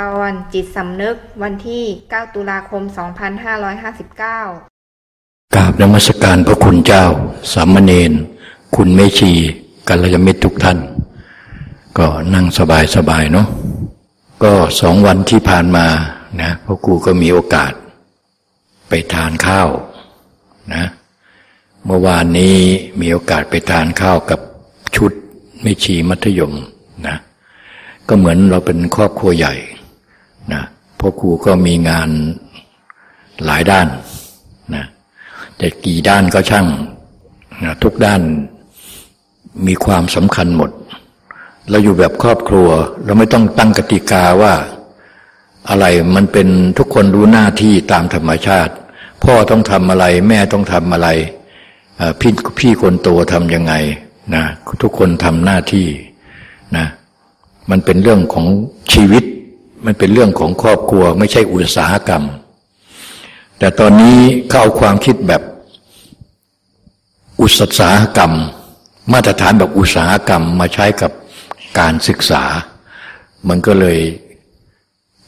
ตอนจิตสำนึกวันที่ 9 ตุลาคม 2559 กราบนมัสการพระคุณเจ้า สามเณรคุณเมชีกัลยาณมิตรทุกท่าน ก็นั่งสบายสบายเนาะก็สองวันที่ผ่านมานะพ่อครูก็มีโอกาส ไปทานข้าวนะเมื่อวานนี้มีโอกาสไปทานข้าวกับชุดเมชีมัธยมนะก็เหมือนเราเป็นครอบครัวใหญ่ นะพ่อครูก็มีงานหลายด้านนะแต่กี่ด้านก็ช่างนะทุกด้านมีความสำคัญหมด เราอยู่แบบครอบครัว เราไม่ต้องตั้งกติกาว่าอะไรมันเป็นทุกคนรู้หน้าที่ตามธรรมชาติ พ่อต้องทำอะไร แม่ต้องทำอะไรพี่พี่คนโตทำยังไงนะทุกคนทำหน้าที่นะมันเป็นเรื่องของชีวิต มันเป็นเรื่องของครอบครัวไม่ใช่อุตสาหกรรม แต่ตอนนี้เขาเอาความคิดแบบอุตสาหกรรม มาตรฐานแบบอุตสาหกรรมมาใช้กับการศึกษา มันก็เลย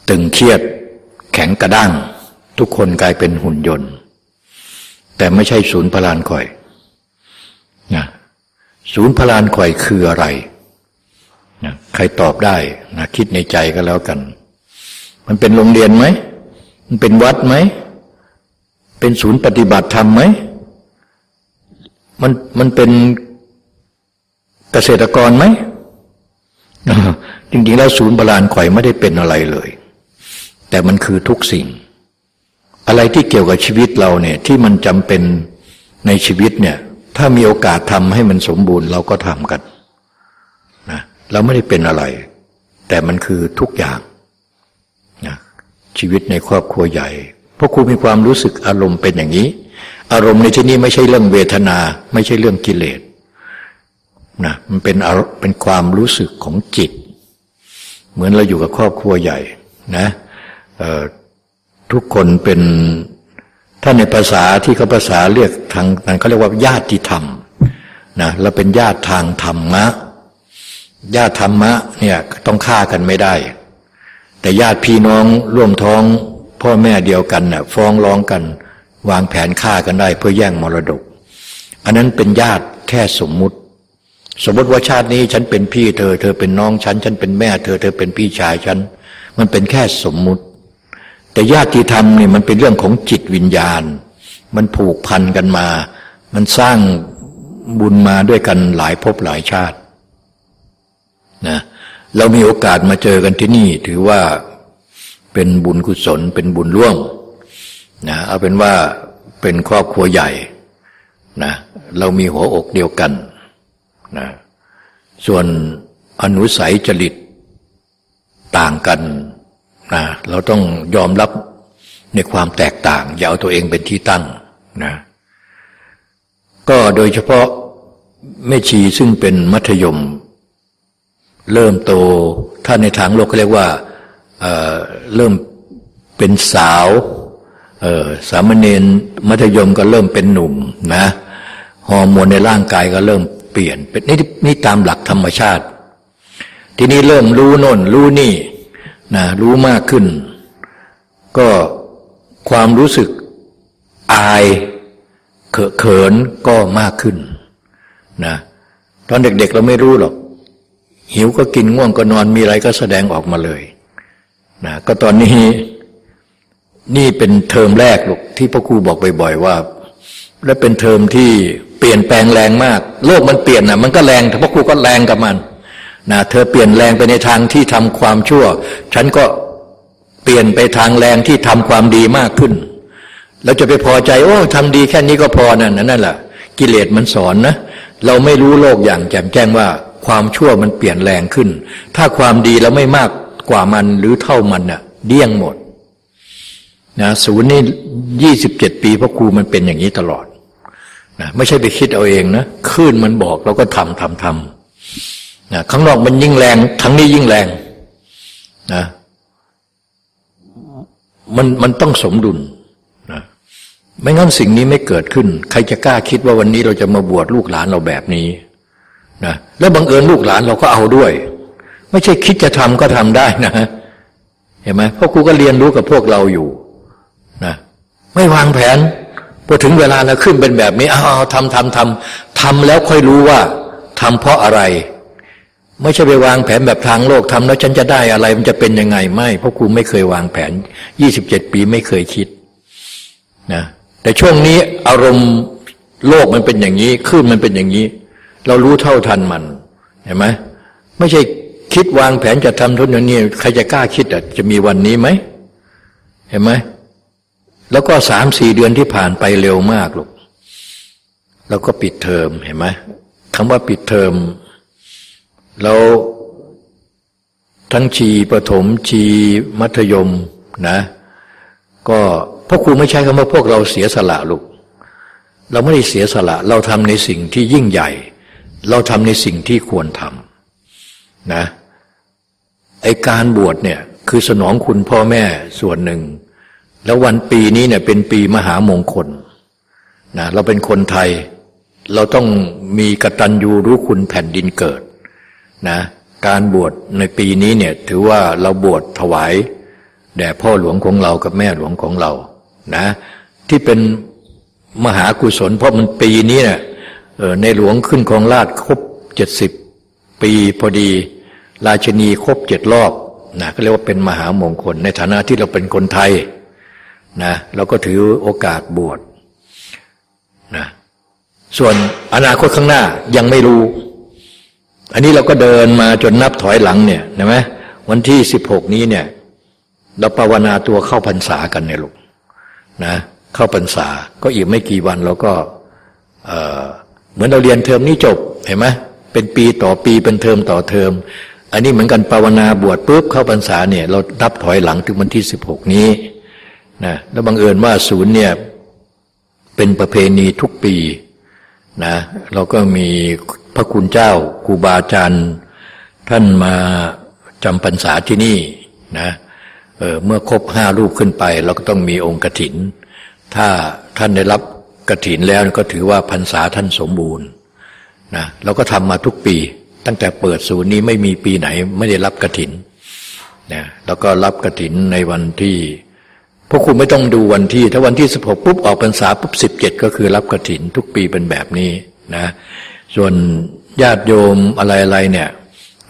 ตึงเครียดแข็งกระด้าง ทุกคนกลายเป็นหุ่นยนต์ แต่ไม่ใช่ศูนย์พลานคอยนะศูนย์พลานคอยคืออะไรนะใครตอบได้นะคิดในใจก็แล้วกัน มันเป็นโรงเรียนไหม มันเป็นวัดไหม เป็นศูนย์ปฏิบัติธรรมไหม มันมันเป็นเกษตรกรไหม จริงๆแล้วศูนย์บาลานข่อยไม่ได้เป็นอะไรเลย แต่มันคือทุกสิ่ง อะไรที่เกี่ยวกับชีวิตเราเนี่ย ที่มันจำเป็นในชีวิตเนี่ย ถ้ามีโอกาสทำให้มันสมบูรณ์เราก็ทำกันนะเราไม่ได้เป็นอะไร แต่มันคือทุกอย่าง ชีวิตในครอบครัวใหญ่ เพราะครูมีความรู้สึกอารมณ์เป็นอย่างนี้ อารมณ์ในที่นี้ไม่ใช่เรื่องเวทนา ไม่ใช่เรื่องกิเลสนะมันเป็นเป็นความรู้สึกของจิต เหมือนเราอยู่กับครอบครัวใหญ่นะทุกคนเป็นถ้าในภาษาที่เขาภาษาเรียกทางนั้นเขาเรียกว่าญาติธรรมนะเราเป็นญาติทางธรรมะญาติธรรมะเนี่ยต้องฆ่ากันไม่ได้ แต่ญาติพี่น้องร่วมท้องพ่อแม่เดียวกันน่ะฟ้องร้องกัน วางแผนฆ่ากันได้เพื่อแย่งมรดก อันนั้นเป็นญาติแค่สมมุติ สมมติว่าชาตินี้ฉันเป็นพี่เธอ เธอเป็นน้องฉัน ฉันเป็นแม่เธอ เธอเป็นพี่ชายฉัน มันเป็นแค่สมมุติ แต่ญาติธรรมนี่มันเป็นเรื่องของจิตวิญญาณ มันผูกพันกันมา มันสร้างบุญมาด้วยกันหลายภพหลายชาตินะเเรามีโอกาสมาเจอกันที่นี่ ถือว่าเป็นบุญกุศล เป็นบุญร่วมนะเอาเป็นว่าเป็นครอบครัวใหญ่นะเรามีหัวอกเดียวกันนะส่วนอนุสัยจริตต่างกันนะเราต้องยอมรับในความแตกต่าง อย่าเอาตัวเองเป็นที่ตั้งนะก็โดยเฉพาะแม่ชีซึ่งเป็นมัธยม เริ่มโต ถ้าในทางโลกเขาเรียกว่าเเริ่มเป็นสาวสามเณรมัธยมก็เริ่มเป็นหนุ่มนะฮอร์โมนในร่างกายก็เริ่มเปลี่ยนเป็นนี่นี่ตามหลักธรรมชาติ ทีนี้เริ่มรู้น่นรู้นี่นะรู้มากขึ้น ก็ความรู้สึกอายเขินก็มากขึ้นนะตอนเด็กๆเราไม่รู้หรอก หิวก็กินง่วงก็นอนมีอะไรก็แสดงออกมาเลยนะก็ตอนนี้นี่เป็นเทอมแรกลูกที่พ่อครูบอกบ่อยๆว่า และเป็นเทอมที่เปลี่ยนแปลงแรงมาก โลกมันเปลี่ยนนะมันก็แรงแต่พ่อครูก็แรงกับมันนะเธอเปลี่ยนแรงไปในทางที่ทำความชั่ว ฉันก็เปลี่ยนไปทางแรงที่ทำความดีมากขึ้น แล้วจะไปพอใจโอ้ทำดีแค่นี้ก็พอนั่นนั่นแหละกิเลสมันสอนนะ เราไม่รู้โลกอย่างแจ่มแจ้งว่า ความชั่วมันเปลี่ยนแรงขึ้น ถ้าความดีเราไม่มากกว่ามันหรือเท่ามันน่ะเดี้ยงหมดนะศูนย์นี่ยี่สิบเจ็ดปีพระครูมันเป็นอย่างนี้ตลอดนะไม่ใช่ไปคิดเอาเองนะคลื่นมันบอกเราก็ทำทำทำนะข้างนอกมันยิ่งแรงทั้งนี้ยิ่งแรงนะมันมันต้องสมดุลนะไม่งั้นสิ่งนี้ไม่เกิดขึ้น ใครจะกล้าคิดว่าวันนี้เราจะมาบวชลูกหลานเราแบบนี้ นะแล้วบังเอิญลูกหลานเราก็เอาด้วย ไม่ใช่คิดจะทำก็ทำได้นะเห็นไหมพ่อครูก็เรียนรู้กับพวกเราอยู่นะไม่วางแผนพอถึงเวลาแล้วขึ้นเป็นแบบนี้อ้าวทำทำทำทำแล้วค่อยรู้ว่าทำเพราะอะไร ไม่ใช่ไปวางแผนแบบทางโลกทำแล้วฉันจะได้อะไรมันจะเป็นยังไงไม่ เพราะครูไม่เคยวางแผนยี่สิบเจ็ดปีไม่เคยคิดนะแต่ช่วงนี้อารมณ์โลกมันเป็นอย่างนี้ขึ้นมันเป็นอย่างนี้ เรารู้เท่าทันมันเห็นไหมไม่ใช่คิดวางแผนจะทำทุนอย่างนี้ใครจะกล้าคิดอะจะมีวันนี้ไหมเห็นไหมแล้วก็สามสี่เดือนที่ผ่านไปเร็วมากลูกแล้วก็ปิดเทอมเห็นไหมคำว่าปิดเทอมแล้วทั้งชีประถมชีมัธยมนะ ก็พ่อครูไม่ใช่คำว่าพวกเราเสียสละลูก เราไม่ได้เสียสละ เราทำในสิ่งที่ยิ่งใหญ่ เราทำในสิ่งที่ควรทำนะไอการบวชเนี่ยคือสนองคุณพ่อแม่ส่วนหนึ่ง แล้ววันปีนี้เนี่ยเป็นปีมหามงคลนะเราเป็นคนไทย เราต้องมีกตัญญูรู้คุณแผ่นดินเกิดนะการบวชในปีนี้เนี่ยถือว่าเราบวชถวายแด่พ่อหลวงของเรากับแม่หลวงของเรานะที่เป็นมหากุศลเพราะมันปีนี้เนี่ย ในหลวงขึ้นของราชครบเจ็ดสิบปีพอดี ราชนีครบเจ็ดรอบนะก็เรียกว่าเป็นมหามงคล ในฐานะที่เราเป็นคนไทยนะเราก็ถือโอกาสบวชนะส่วนอนาคตข้างหน้ายังไม่รู้ อันนี้เราก็เดินมาจนนับถอยหลังเนี่ยนะไหมวันที่สิบหกนี้เนี่ย เราภาวนาตัวเข้าพรรษากันเนี่ยลูกนะ เข้าพรรษาก็อีกไม่กี่วันเราก็เเหมือนเราเรียนเทอมนี้จบเห็นไหมเป็นปีต่อปีเป็นเทอมต่อเทอม อันนี้เหมือนกันภาวนาบวชปุ๊บเข้าพรรษาเนี่ย เรานับถอยหลังถึงวันที่สิบหกนี้นะแล้วบังเอิญว่าศูนย์เนี่ยเป็นประเพณีทุกปีนะเราก็มีพระคุณเจ้าครูบาอาจารย์ท่านมาจำพรรษาที่นี่นะเเมื่อครบห้ารูปขึ้นไป เราก็ต้องมีองค์กถิน ถ้าท่านได้รับ กถินแล้วก็ถือว่าพรรษาท่านสมบูรณ์นะเราก็ทำมาทุกปี ตั้งแต่เปิดศูนย์นี้ไม่มีปีไหนไม่ได้รับกถินนะแล้วก็รับกถินในวันที่พวกคุณไม่ต้องดูวันที่ ถ้าวันที่สิบหกปุ๊บออกพรรษาปุ๊บสิบเจ็ดก็คือรับกถินทุกปีเป็นแบบนี้นะส่วนญาติโยมอะไรๆเนี่ย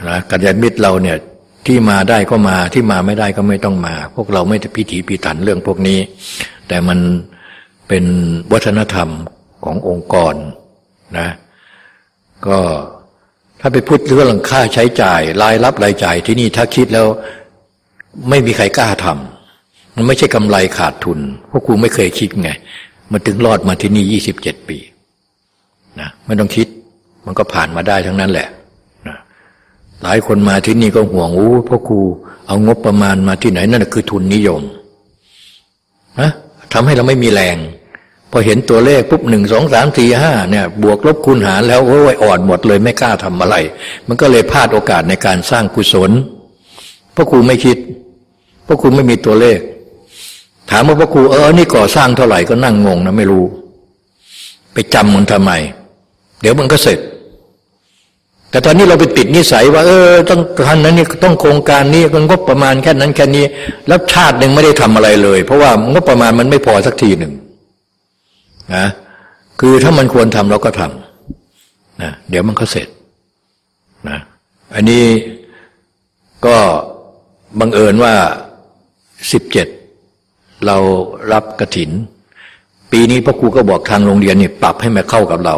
นะกัลยาณมิตรเราเนี่ยที่มาได้ก็มาที่มาไม่ได้ก็ไม่ต้องมา พวกเราไม่พิถีพิถันเรื่องพวกนี้ แต่มัน เป็นวัฒนธรรมขององค์กรนะ ก็ถ้าไปพูดเรื่องค่าใช้จ่ายรายรับรายจ่ายที่นี่ถ้าคิดแล้วไม่มีใครกล้าทำมันไม่ใช่กำไรขาดทุนพวกครูไม่เคยคิดไงมันถึงรอดมาที่นี่ยี่สิบเจ็ดปีนะไม่ต้องคิดมันก็ผ่านมาได้ทั้งนั้นแหละนะหลายคนมาที่นี่ก็ห่วงอู้พ่อครูเอางบประมาณมาที่ไหนนั่นคือทุนนิยมนะทำให้เราไม่มีแรง พอเห็นตัวเลขปุ๊บหนึ่งสองสามสี่ห้าเนี่ยบวกลบคูณหารแล้วโอ้ยอ่อนหมดเลยไม่กล้าทำอะไร มันก็เลยพลาดโอกาสในการสร้างกุศลพ่อครูไม่คิดพ่อครูไม่มีตัวเลข ถามว่าพ่อครูเออนี่ก่อสร้างเท่าไหร่ก็นั่งงงนะไม่รู้ ไปจำมันทำไม เดี๋ยวมันก็เสร็จ แต่ตอนนี้เราไปติดนิสัยว่า เออ ต้องทันนั้นนี่ต้องโครงการนี้ก็งบประมาณแค่นั้นแค่นี้ แล้วชาติหนึ่งไม่ได้ทำอะไรเลย เพราะว่างบประมาณมันไม่พอสักทีหนึ่ง นะคือถ้ามันควรทำเราก็ทำนะเดี๋ยวมันก็เสร็จนะอันนี้ก็บังเอิญว่าสิบเจ็ดเรารับกระถิน ปีนี้พ่อครูก็บอกทางโรงเรียนนี่ปรับให้มาเข้ากับเรา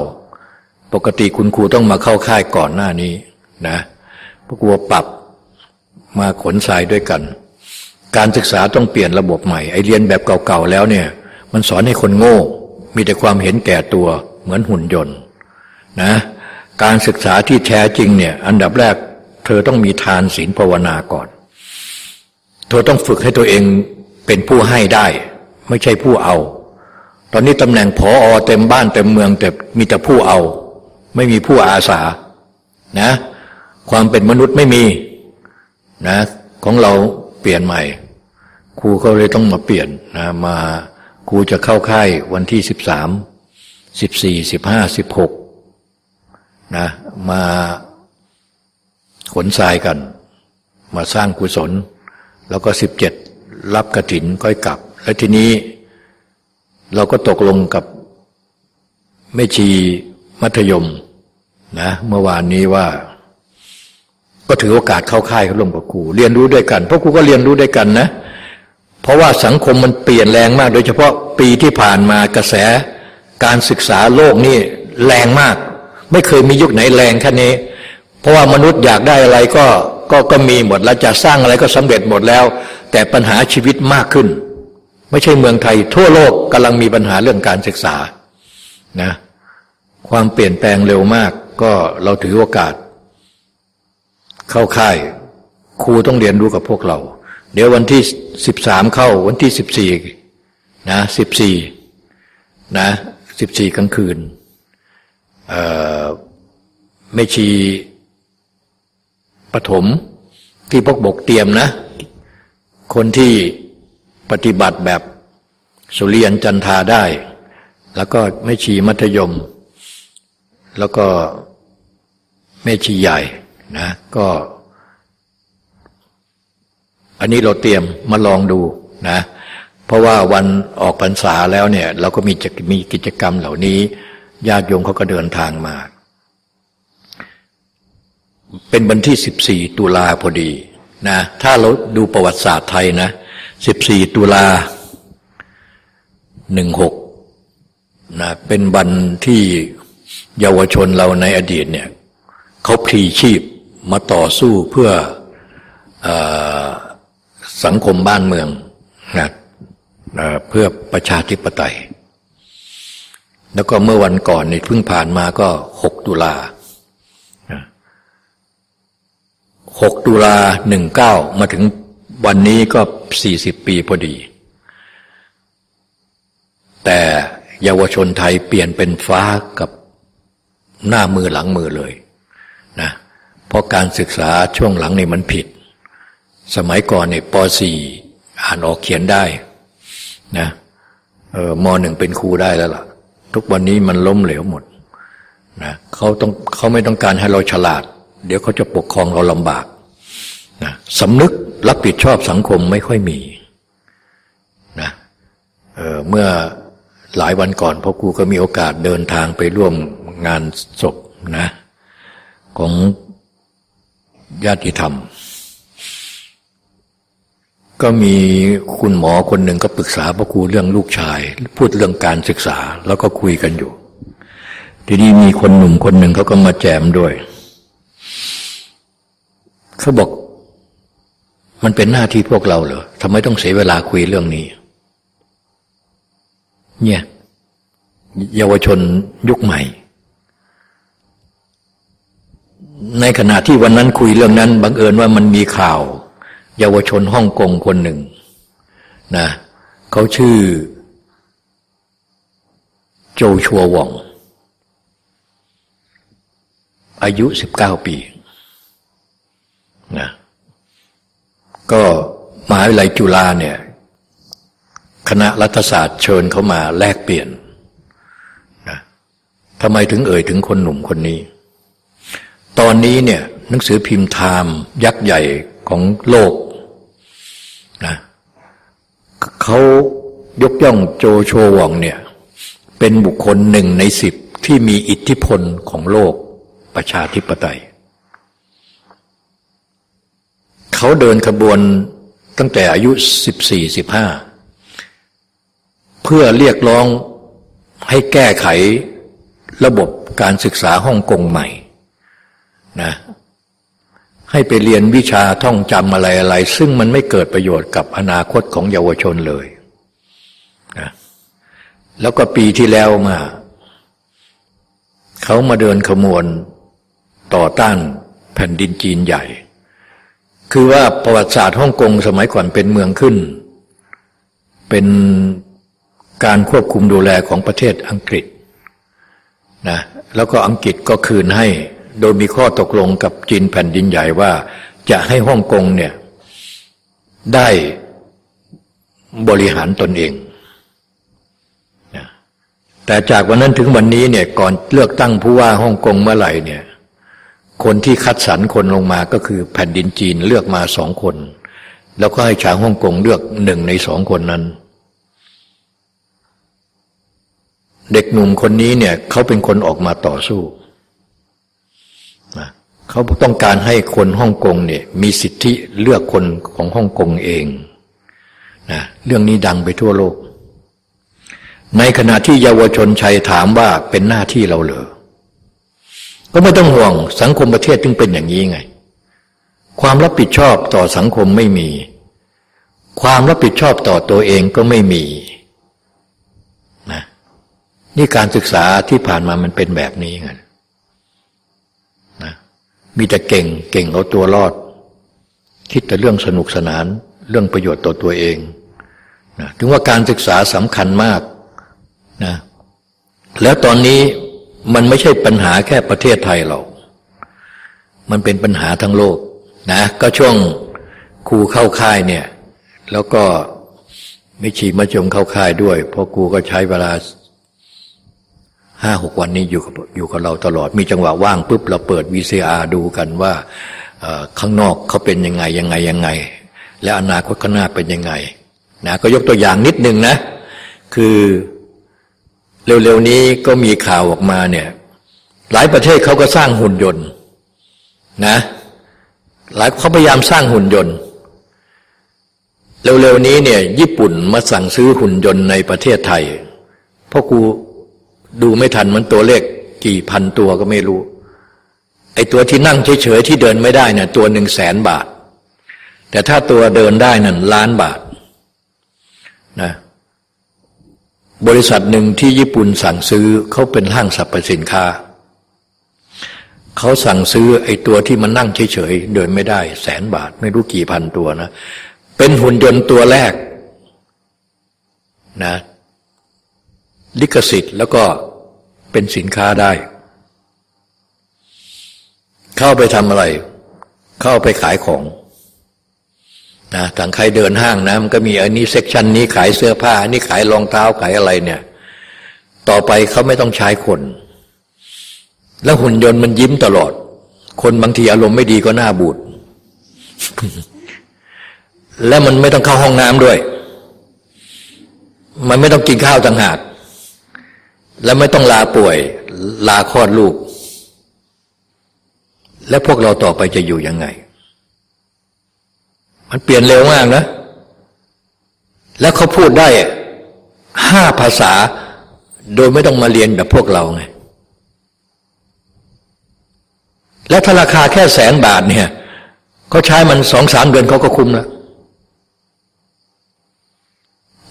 ปกติคุณครูต้องมาเข้าค่ายก่อนหน้านี้นะพวกครูปรับมาขนทรายด้วยกัน การศึกษาต้องเปลี่ยนระบบใหม่ไอเรียนแบบเก่าๆแล้วเนี่ย มันสอนให้คนโง่ มีแต่ความเห็นแก่ตัวเหมือนหุ่นยนต์นะการศึกษาที่แท้จริงเนี่ยอันดับแรก เธอต้องมีทานศีลภาวนาก่อน เธอต้องฝึกให้ตัวเองเป็นผู้ให้ได้ ไม่ใช่ผู้เอา ตอนนี้ตำแหน่งผออเต็มบ้านเต็มเมืองแต่มีแต่ผู้เอา ไม่มีผู้อาสานะ ความเป็นมนุษย์ไม่มีนะ ของเราเปลี่ยนใหม่ ครูก็เลยต้องมาเปลี่ยนนะมา ครูจะเข้าค่ายวันที่สิบสามสิบสี่สิบห้าสิบหกนะมาขนทรายกัน มาสร้างกุศล แล้วก็สิบเจ็ดรับกระถินก้อยกลับ แล้วทีนี้ เราก็ตกลงกับแม่ชีมัธยมนะเมื่อวานนี้ว่า ก็ถือโอกาสเข้าค่ายเขาร่วมกับครูเรียนรู้ด้วยกัน เพราะครูก็เรียนรู้ด้วยกันนะ เพราะว่าสังคมมันเปลี่ยนแรงมาก โดยเฉพาะปีที่ผ่านมากระแสการศึกษาโลกนี่แรงมาก ไม่เคยมียุคไหนแรงแค่นี้ เพราะว่ามนุษย์อยากได้อะไรก็ก็ก็มีหมดแล้วจะสร้างอะไรก็สำเร็จหมดแล้ว แต่ปัญหาชีวิตมากขึ้น ไม่ใช่เมืองไทย ทั่วโลกกำลังมีปัญหาเรื่องการศึกษานะความเปลี่ยนแปลงเร็วมาก ก็เราถือโอกาส เข้าค่าย ครูต้องเรียนรู้กับพวกเรา เดี๋ยววันที่สิบสามเข้าวันที่สิบสี่นะสิบสี่นะสิบสี่กลางคืนไม่ชีปฐมที่พกบกเตรียมนะ คนที่ปฏิบัติแบบสุเริยันจันทาได้ แล้วก็ไม่ชีมัธยม แล้วก็แม่ชีใหญ่นะก็ อันนี้เราเตรียมมาลองดูนะ เพราะว่าวันออกพรรษาแล้วเนี่ย เราก็มีจะมีกิจกรรมเหล่านี้ญาติโยมเขาก็เดินทางมา เป็นวันที่สิบสี่ตุลาพอดีนะถ้าเราดูประวัติศาสตร์ไทยนะสิบสี่ตุลาหนึ่งหกนะเป็นวันที่เยาวชนเราในอดีตเนี่ยเขาพลีชีพมาต่อสู้เพื่ออ สังคมบ้านเมืองนะเพื่อประชาธิปไตย แล้วก็เมื่อวันก่อนนี่เพิ่งผ่านมาก็หกตุลาหกตุลาหนึ่งเก้ามาถึงวันนี้ก็สี่สิบปีพอดี แต่เยาวชนไทยเปลี่ยนเป็นฟ้ากับหน้ามือหลังมือเลยนะเพราะการศึกษาช่วงหลังนี่มันผิด สมัยก่อนเนี่ยป .4 อ่านออกเขียนได้นะเออมหนึ่งเป็นครูได้แล้วล่ะ ทุกวันนี้มันล้มเหลวหมดนะเขาต้องเขาไม่ต้องการให้เราฉลาด เดี๋ยวเขาจะปกครองเราลำบากนะสำนึกรับผิดชอบสังคมไม่ค่อยมีนะเเมื่อหลายวันก่อนพ่อครูก็มีโอกาสเดินทางไปร่วมงานศพนะ ของญาติธรรม ก็มีคุณหมอคนหนึ่งก็ปรึกษาพ่อครูเรื่องลูกชาย พูดเรื่องการศึกษาแล้วก็คุยกันอยู่ ทีนี้มีคนหนุ่มคนหนึ่งเขาก็มาแจมด้วยเขาบอก มันเป็นหน้าที่พวกเราเหรอทำไมต้องเสียเวลาคุยเรื่องนี้ เนี่ย เยาวชนยุคใหม่ ในขณะที่วันนั้นคุยเรื่องนั้นบังเอิญว่ามันมีข่าว เยาวชนฮ่องกงคนหนึ่งนะเขาชื่อ โจชัววอง อายุสิบเก้าปีนะก็มหาวิทยาลัยจุฬาเนี่ย คณะรัฐศาสตร์เชิญเขามาแลกเปลี่ยนนะทำไมถึงเอ่ยถึงคนหนุ่มคนนี้ ตอนนี้เนี่ยหนังสือพิมพ์ไทม์ยักษ์ใหญ่ ของโลกนะเขายกย่องโจโชวองเนี่ย เป็นบุคคลหนึ่งในสิบที่มีอิทธิพลของโลกประชาธิปไตย เขาเดินขบวนตั้งแต่อายุสิบสี่สิบห้าเพื่อเรียกร้องให้แก้ไขระบบการศึกษาฮ่องกงใหม่นะ ให้ไปเรียนวิชาท่องจำอะไรอะไร ซึ่งมันไม่เกิดประโยชน์กับอนาคตของเยาวชนเลยนะแล้วก็ปีที่แล้วมาเขามาเดินขบวนต่อต้านแผ่นดินจีนใหญ่ คือว่าประวัติศาสตร์ฮ่องกงสมัยก่อนเป็นเมืองขึ้น เป็นการควบคุมดูแลของประเทศอังกฤษนะแล้วก็อังกฤษก็คืนให้ โดยมีข้อตกลงกับจีนแผ่นดินใหญ่ว่า จะให้ฮ่องกงเนี่ยได้บริหารตนเองนะแต่จากวันนั้นถึงวันนี้เนี่ยก่อนเลือกตั้งผู้ว่าฮ่องกงเมื่อไหร่เนี่ยคนที่คัดสรรคนลงมาก็คือแผ่นดินจีนเลือกมาสองคน แล้วก็ให้ชาวฮ่องกงเลือกหนึ่งในสองคนนั้น เด็กหนุ่มคนนี้เนี่ยเขาเป็นคนออกมาต่อสู้ เขาต้องการให้คนฮ่องกงเนี่ยมีสิทธิเลือกคนของฮ่องกงเองนะเรื่องนี้ดังไปทั่วโลก ในขณะที่เยาวชนชัยถามว่าเป็นหน้าที่เราเหรอก็ไม่ต้องห่วงสังคมประเทศจึงเป็นอย่างนี้ไง ความรับผิดชอบต่อสังคมไม่มี ความรับผิดชอบต่อตัวเองก็ไม่มีนะนี่การศึกษาที่ผ่านมามันเป็นแบบนี้ไง มีแต่เก่งเก่งเอาตัวรอด คิดแต่เรื่องสนุกสนานเรื่องประโยชน์ต่อตัวเองนะถึงว่าการศึกษาสำคัญมากนะแล้วตอนนี้มันไม่ใช่ปัญหาแค่ประเทศไทยเรา มันเป็นปัญหาทั้งโลกนะก็ช่วงครูเข้าค่ายเนี่ย แล้วก็ไม่ชีมาจมเข้าค่ายด้วย เพราะครูก็ใช้เวลา ห้าหกวันนี้อยู่กับอยู่กับเราตลอดมีจังหวะว่างปุ๊บเราเปิด VCR ดูกันว่าข้างนอกเขาเป็นยังไงยังไงยังไง และอนาคตข้างหน้าเป็นยังไงนะก็ยกตัวอย่างนิดนึงนะ คือเร็วๆนี้ก็มีข่าวออกมาเนี่ย หลายประเทศเขาก็สร้างหุ่นยนต์นะหลายเขาพยายามสร้างหุ่นยนต์ เร็วๆนี้เนี่ย ญี่ปุ่นมาสั่งซื้อหุ่นยนต์ในประเทศไทยพราะกู ดูไม่ทันมันตัวเลขกี่พันตัวก็ไม่รู้ ไอ้ตัวที่นั่งเฉยๆที่เดินไม่ได้เนี่ยตัวหนึ่งแสนบาท แต่ถ้าตัวเดินได้นั่นล้านบาทนะบริษัทหนึ่งที่ญี่ปุ่นสั่งซื้อเขาเป็นห้างสรรพสินค้าเขาสั่งซื้อไอ้ตัวที่มันนั่งเฉยๆเดินไม่ได้ แสนบาทไม่รู้กี่พันตัวนะ เป็นหุ่นยนต์ตัวแรกนะลิขสิทธิ์แล้วก็ เป็นสินค้าได้ เข้าไปทำอะไร เข้าไปขายของนะทางใครเดินห้างนะมันก็มีอันนี้เซกชันนี้ขายเสื้อผ้าอันนี้ขายรองเท้าขายอะไรเนี่ย ต่อไปเขาไม่ต้องใช้คน แล้วหุ่นยนต์มันยิ้มตลอด คนบางทีอารมณ์ไม่ดีก็หน้าบูด และมันไม่ต้องเข้าห้องน้ำด้วย มันไม่ต้องกินข้าวต่างหาก และไม่ต้องลาป่วย ลาคลอดลูก และพวกเราต่อไปจะอยู่ยังไง มันเปลี่ยนเร็วมากนะ แล้วเขาพูดได้ห้าภาษา โดยไม่ต้องมาเรียนแบบพวกเราไงและถ้าราคาแค่แสนบาทเนี่ยเขาใช้มันสองสามเดือนเขาก็คุ้มแล้ว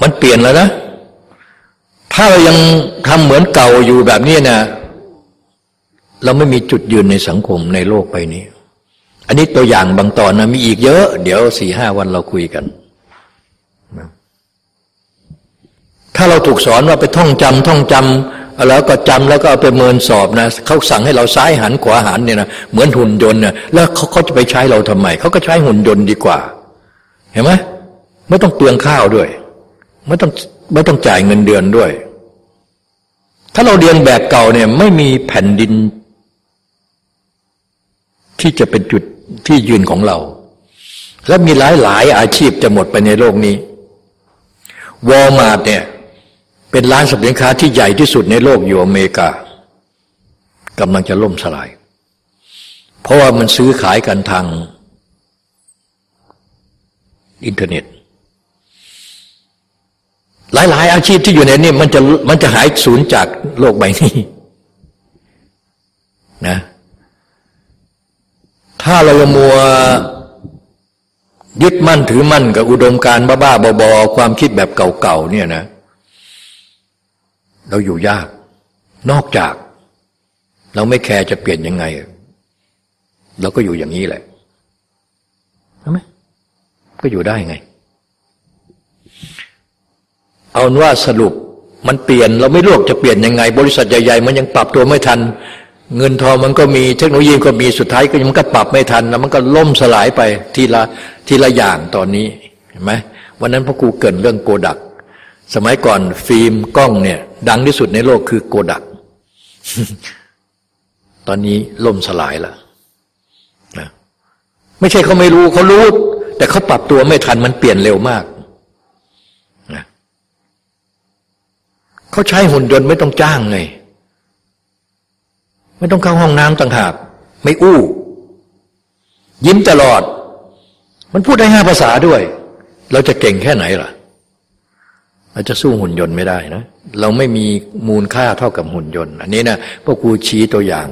มันเปลี่ยนแล้วนะ ถ้าเรายังทำเหมือนเก่าอยู่แบบนี้นะเราไม่มีจุดยืนในสังคมในโลกใบนี้ อันนี้ตัวอย่างบางตอนนะมีอีกเยอะ เดี๋ยวสี่ห้าวันเราคุยกันถ้าเราถูกสอนว่าไปท่องจำท่องจำแล้วก็จำแล้วก็เอาไปเมินสอบนะเขาสั่งให้เราซ้ายหันขวาหันเนี่ยนะเหมือนหุ่นยนต์เนี่ยแล้วเขาเขาจะไปใช้เราทำไมเขาก็ใช้หุ่นยนต์ดีกว่า เห็นไหมไม่ต้องเปลืองข้าวด้วย ไม่ต้องไม่ต้องจ่ายเงินเดือนด้วย ถ้าเราเรียนแบบเก่าเนี่ยไม่มีแผ่นดิน ที่จะเป็นจุดที่ยืนของเรา และมีหลายหลายอาชีพจะหมดไปในโลกนี้วอลมาร์ทเนี่ยเป็นร้านสินค้าที่ใหญ่ที่สุดในโลกอยู่อเมริกากำลังจะล่มสลาย เพราะว่ามันซื้อขายกันทางอินเทอร์เน็ต หลาย ๆ อาชีพที่อยู่ในนี้มันจะมันจะหายสูญจากโลกใบนี้นะถ้าเรามัวยึดมั่นถือมั่นกับอุดมการบ้าๆบอๆความคิดแบบเก่าๆเนี่ยนะ เราอยู่ยาก นอกจาก เราไม่แคร์จะเปลี่ยนยังไง เราก็อยู่อย่างนี้แหละใช่ไหมก็อยู่ได้ไง เอาว่าสรุปมันเปลี่ยน เราไม่รู้จะเปลี่ยนยังไง บริษัทใหญ่ๆ มันยังปรับตัวไม่ทัน เงินทองมันก็มีเทคโนโลยีก็มีสุดท้ายก็มันก็ปรับไม่ทันแล้วมันก็ล่มสลายไปทีละทีละอย่างตอนนี้เห็นไหมวันนั้นพ่อครูเกินเรื่องโกดัก สมัยก่อนฟิล์มกล้องเนี่ย ดังที่สุดในโลกคือโกดัก ตอนนี้ล่มสลายแล้วนะไม่ใช่เขาไม่รู้เขารู้ แต่เขาปรับตัวไม่ทันมันเปลี่ยนเร็วมากนะ เขาใช้หุ่นยนต์ไม่ต้องจ้างไง ไม่ต้องเข้าห้องน้ำต่างหากไม่อู้ ยิ้มตลอด มันพูดได้ห้าภาษาด้วย เราจะเก่งแค่ไหนล่ะเราจะสู้หุ่นยนต์ไม่ได้นะ เราไม่มีมูลค่าเท่ากับหุ่นยนต์ อันนี้นะพวกครูชี้ตัวอย่าง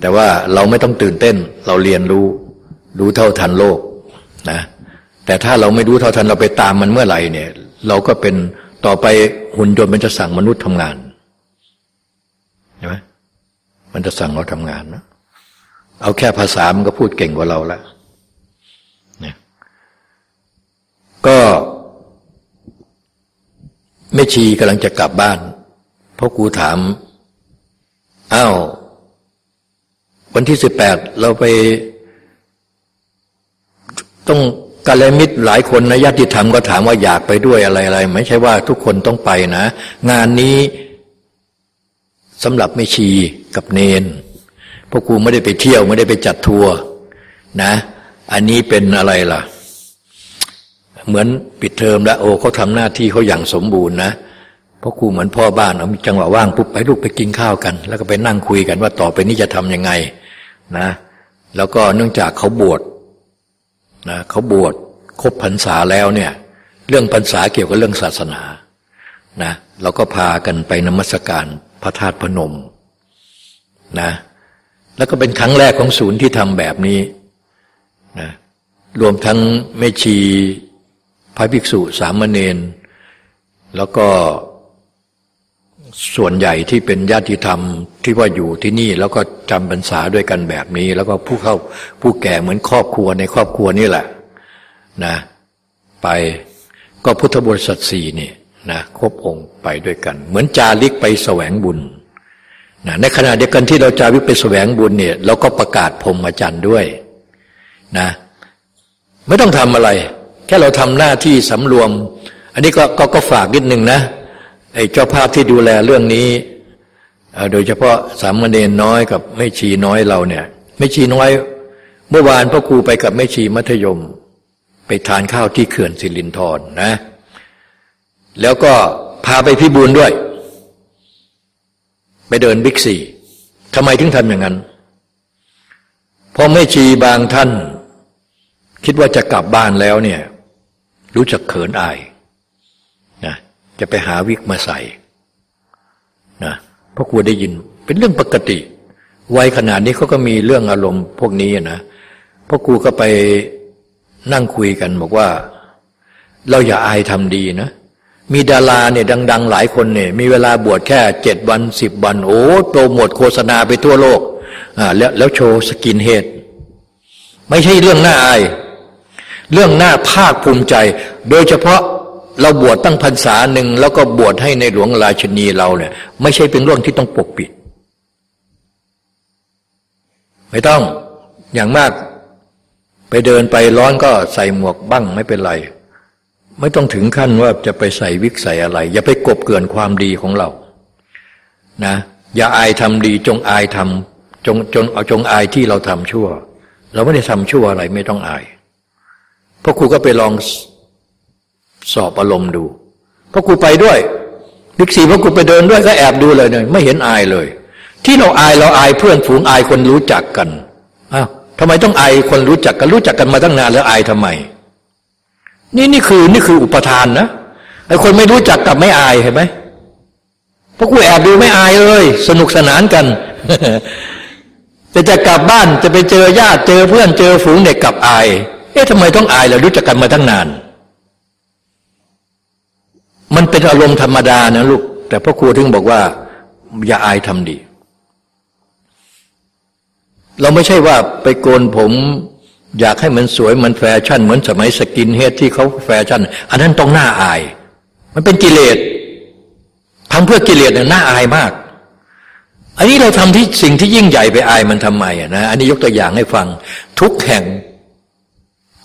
แต่ว่าเราไม่ต้องตื่นเต้น เราเรียนรู้รู้เท่าทันโลกนะ แต่ถ้าเราไม่รู้เท่าทันเราไปตามมันเมื่อไหร่เนี่ย เราก็เป็น ต่อไปหุ่นยนต์มันจะสั่งมนุษย์ทำงานใช่ไหมมันจะสั่งเราทำงานนะเอาแค่ภาษามันก็พูดเก่งกว่าเราแล้วเนี่ยก็แม่ชีกำลังจะกลับบ้านเพราะกูถามอ้าววันที่สิบแปดเราไป ต้อง กาลมิตรหลายคนนะญาติธรรมก็ถามว่าอยากไปด้วยอะไรอะไรไม่ใช่ว่าทุกคนต้องไปนะ งานนี้สำหรับไม่ชีกับเนนพราะกูไม่ได้ไปเที่ยวไม่ได้ไปจัดทัวร์นะ อันนี้เป็นอะไรล่ะ เหมือนปิดเทอมแล้วโอ้เขาทำหน้าที่เขาอย่างสมบูรณ์นะพราะครูเหมือนพ่อบ้านเอามีจังหวะว่างปุ๊บไปลูกไปกินข้าวกัน แล้วก็ไปนั่งคุยกันว่าต่อไปนี้จะทํำยังไงนะ แล้วก็เนื่องจากเขาบวช นะเขาบวชครบพรรษาแล้วเนี่ยเรื่องพรรษาเกี่ยวกับเรื่องศาสนานะเราก็พากันไปนมัสการพระธาตุพนมนะแล้วก็เป็นครั้งแรกของศูนย์ที่ทำแบบนี้นะรวมทั้งแม่ชีพระภิกษุสามเณรแล้วก็ ส่วนใหญ่ที่เป็นญาติธรรมที่ว่าอยู่ที่นี่แล้วก็จำพรรษาด้วยกันแบบนี้ แล้วก็ผู้เข้าผู้แก่เหมือนครอบครัวในครอบครัวนี่แหละนะ ไปก็พุทธบริษัทสี่นี่นะครบองค์ไปด้วยกัน เหมือนจาริกไปแสวงบุญนะในขณะเดียวกันที่เราจาริกไปแสวงบุญเนี่ยเราก็ประกาศพรมจันทร์ด้วยนะไม่ต้องทำอะไร แค่เราทำหน้าที่สำรวม อันนี้ก็ก็ก็ฝากนิดหนึ่งนะ ไอ้เจ้าภาพที่ดูแลเรื่องนี้ โดยเฉพาะสามเณรน้อยกับแม่ชีน้อยเราเนี่ยแม่ชีน้อย เมื่อวานพ่อครูไปกับแม่ชีมัธยม ไปทานข้าวที่เขื่อนสิรินธรนะ แล้วก็พาไปพิบูลด้วย ไปเดินบิ๊กซีทำไมถึงทำอย่างนั้น เพราะแม่ชีบางท่าน คิดว่าจะกลับบ้านแล้วเนี่ย รู้จักเขินอาย จะไปหาวิกมาใส่นะเพราะกลัวได้ยิน เป็นเรื่องปกติ วัยขนาดนี้เขาก็มีเรื่องอารมณ์พวกนี้นะเพราะกูก็ไปนั่งคุยกัน บอกว่า เราอย่าอายทำดีนะ มีดาราเนี่ยดัง ๆ หลายคนเนี่ย มีเวลาบวชแค่เจ็ดวันสิบวัน โอ้โปรโมทโฆษณาไปทั่วโลกอ่าแล้วแล้วโชว์สกินเฮดไม่ใช่เรื่องน่าอาย เรื่องน่าภาคภูมิใจ โดยเฉพาะ เราบวชตั้งพรรษาหนึ่งแล้วก็บวชให้ในหลวงราชนีเราเนี่ย ไม่ใช่เป็นเรื่องที่ต้องปกปิด ไม่ต้องอย่างมาก ไปเดินไปร้อนก็ใส่หมวกบ้างไม่เป็นไร ไม่ต้องถึงขั้นว่าจะไปใส่วิกใส่อะไร อย่าไปกบเกินความดีของเรา นะ อย่าอายทำดีจงอายทำจงจงเอาจงอายที่เราทำชั่ว เราไม่ได้ทำชั่วอะไรไม่ต้องอายพราะครูก็ไปลอง สอบอารมณ์ดูพราะครูไปด้วยบิ๊กซีพราะครูไปเดินด้วยก็แอบดูเลยเนี่ยไม่เห็นอายเลย ที่เราอายเราอายเพื่อนฝูงอายคนรู้จักกันอ้าวทำไมต้องอายคนรู้จักกันรู้จักกันมาตั้งนานแล้วอายทำไม นี่นี่คือนี่คืออุปทานนะไอ้คนไม่รู้จักกับไม่อายเห็นไหมพราะกูแอบดูไม่อายเลย สนุกสนานกันจะจะกลับบ้านจะไปเจอญาติเจอเพื่อนเจอฝูงเด็กกลับอาย เอ๊ะทำไมต้องอายเรารู้จักกันมาตั้งนาน มันเป็นอารมณ์ธรรมดานะลูก แต่พ่อครูถึงบอกว่า อย่าอายทำดี เราไม่ใช่ว่าไปโกนผม อยากให้มันสวยมันแฟชั่น เหมือนสมัย skinhead ที่เขาแฟชั่น อันนั้นต้องน่าอาย มันเป็นกิเลสทำเพื่อกิเลสเนี่ยน่าอายมาก อันนี้เราทำที่สิ่งที่ยิ่งใหญ่ไปอายมันทำไมอะนะ อันนี้ยกตัวอย่างให้ฟัง ทุกแห่ง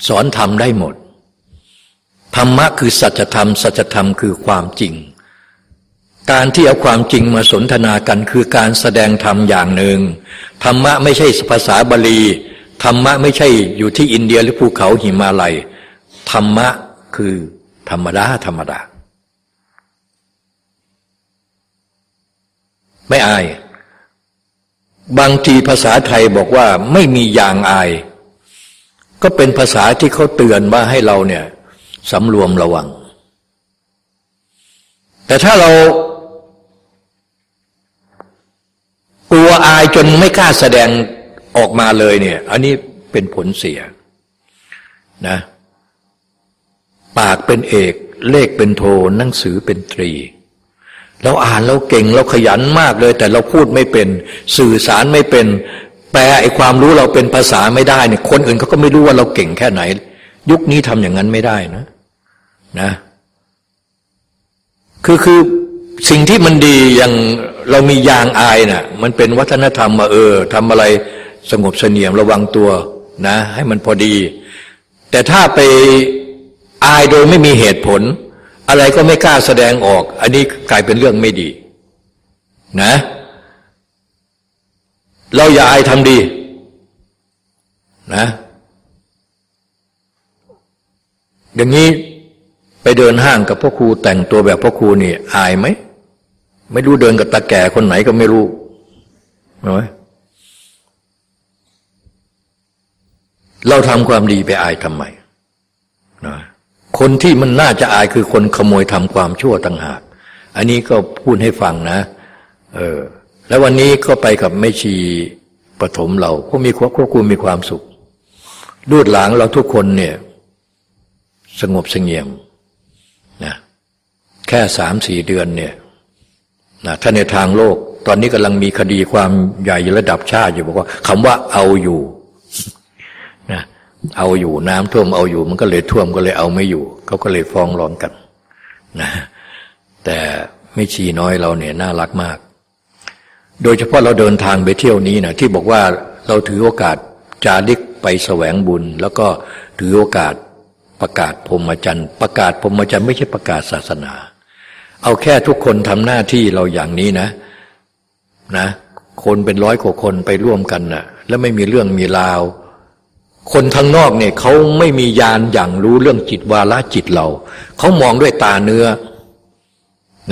สอนธรรมได้หมด ธรรมะคือสัจธรรม สัจธรรมคือความจริง การที่เอาความจริงมาสนทนากันคือการแสดงธรรมอย่างหนึ่ง ธรรมะไม่ใช่ภาษาบาลี ธรรมะไม่ใช่อยู่ที่อินเดียหรือภูเขาหิมาลัย ธรรมะคือธรรมดาธรรมดา ไม่อาย บางทีภาษาไทยบอกว่าไม่มีอย่างอาย ก็เป็นภาษาที่เขาเตือนว่าให้เราเนี่ย สำรวมระวัง แต่ถ้าเรา กลัวอายจนไม่กล้าแสดงออกมาเลยเนี่ย อันนี้เป็นผลเสียนะ ปากเป็นเอก เลขเป็นโทหนังสือเป็นตรี เราอ่านเราเก่งเราขยันมากเลย แต่เราพูดไม่เป็น สื่อสารไม่เป็น แปลไอ้ความรู้เราเป็นภาษาไม่ได้เนี่ยคนอื่นเขาก็ไม่รู้ว่าเราเก่งแค่ไหน ยุคนี้ทำอย่างนั้นไม่ได้นะนะคือคือสิ่งที่มันดีอย่างเรามียางอายนะ่ะมันเป็นวัฒนธรรมมาเออทำอะไรสงบเสนียมระวังตัวนะ ให้มันพอดี แต่ถ้าไปอายโดยไม่มีเหตุผล อะไรก็ไม่กล้าแสดงออก อันนี้กลายเป็นเรื่องไม่ดี นะ เราอย่าอายทำดี นะ อย่างนี้ไปเดินห้างกับพ่อครูแต่งตัวแบบพ่อครูนี่อายไหม ไม่รู้เดินกับตาแก่คนไหนก็ไม่รู้น้อยเราทำความดีไปอายทำไมนะคนที่มันน่าจะอายคือคนขโมยทำความชั่วต่างหาก อันนี้ก็พูดให้ฟังนะ เออ แล้ววันนี้ก็ไปกับแม่ชีปฐมเราก็มีควบคุมมีความสุขลูดหลังเราทุกคนเนี่ย สงบสงเงียมนะแค่สามสี่เดือนเนี่ยนะถ้าในทางโลก ตอนนี้กำลังมีคดีความใหญ่ระดับชาติอยู่บอกว่าคำว่าเอาอยู่นะเอาอยู่น้ำท่วมเอาอยู่ มันก็เลยท่วมก็เลยเอาไม่อยู่เขาก็เลยฟ้องร้องกันนะแต่ไม่ชีน้อยเราเนี่ยน่ารักมาก โดยเฉพาะเราเดินทางไปเที่ยวนี้นะที่บอกว่าเราถือโอกาสจาริกไปแสวงบุญ แล้วก็ถือโอกาส ประกาศพรหมจรรย์ ประกาศพรหมจรรย์ไม่ใช่ประกาศศาสนา เอาแค่ทุกคนทำหน้าที่เราอย่างนี้นะ นะ คนเป็นร้อยกว่าคนไปร่วมกันนะ่ะ แล้วไม่มีเรื่องมีราว คนทางนอกเนี่ยเขาไม่มียานอย่างรู้เรื่องจิตวาละจิตเรา เขามองด้วยตาเนื้อ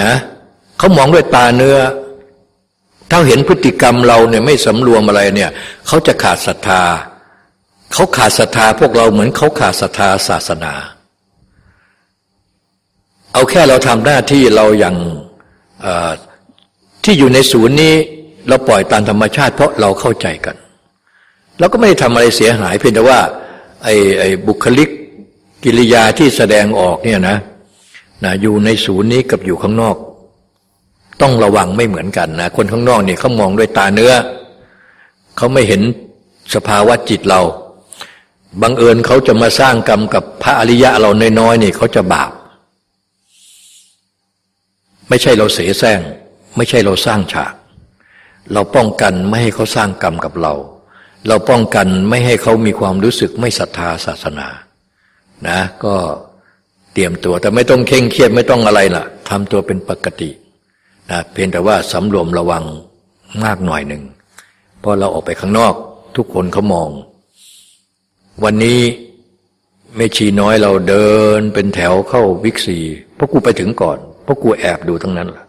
นะเขามองด้วยตาเนื้อ ถ้าเห็นพฤติกรรมเราเนี่ยไม่สำรวมอะไรเนี่ยเขาจะขาดศรัทธา เขาขาดศรัทธาพวกเราเหมือนเขาขาดศรัทธาศาสนา เอาแค่เราทำหน้าที่เราอย่างที่อยู่ในศูนย์นี้เราปล่อยตามธรรมชาติ เพราะเราเข้าใจกันเราก็ไม่ได้ทำอะไรเสียหาย เพียงแต่ว่าไอ้ไอ้บุคลิกกิริยาที่แสดงออกเนี่ยนะนะอยู่ในศูนย์นี้กับอยู่ข้างนอก ต้องระวังไม่เหมือนกันนะคนข้างนอกเนี่ยเขามองด้วยตาเนื้อเขาไม่เห็นสภาวะจิตเรา บังเอิญเขาจะมาสร้างกรรมกับพระอริยะเราน้อยๆนี่เขาจะบาป ไม่ใช่เราเสแสร้ง ไม่ใช่เราสร้างฉาก เราป้องกันไม่ให้เขาสร้างกรรมกับเรา เราป้องกันไม่ให้เขามีความรู้สึกไม่ศรัทธาศาสนานะก็เตรียมตัวแต่ไม่ต้องเข่งเครียดไม่ต้องอะไรล่ะทำตัวเป็นปกตินะเพียงแต่ว่าสำรวมระวังมากหน่อยหนึ่งเพอเราออกไปข้างนอกทุกคนเขามอง วันนี้แม่ชีน้อยเราเดินเป็นแถวเข้าวิกซีเพราะกูไปถึงก่อน เพราะกูแอบดูทั้งนั้นล่ะ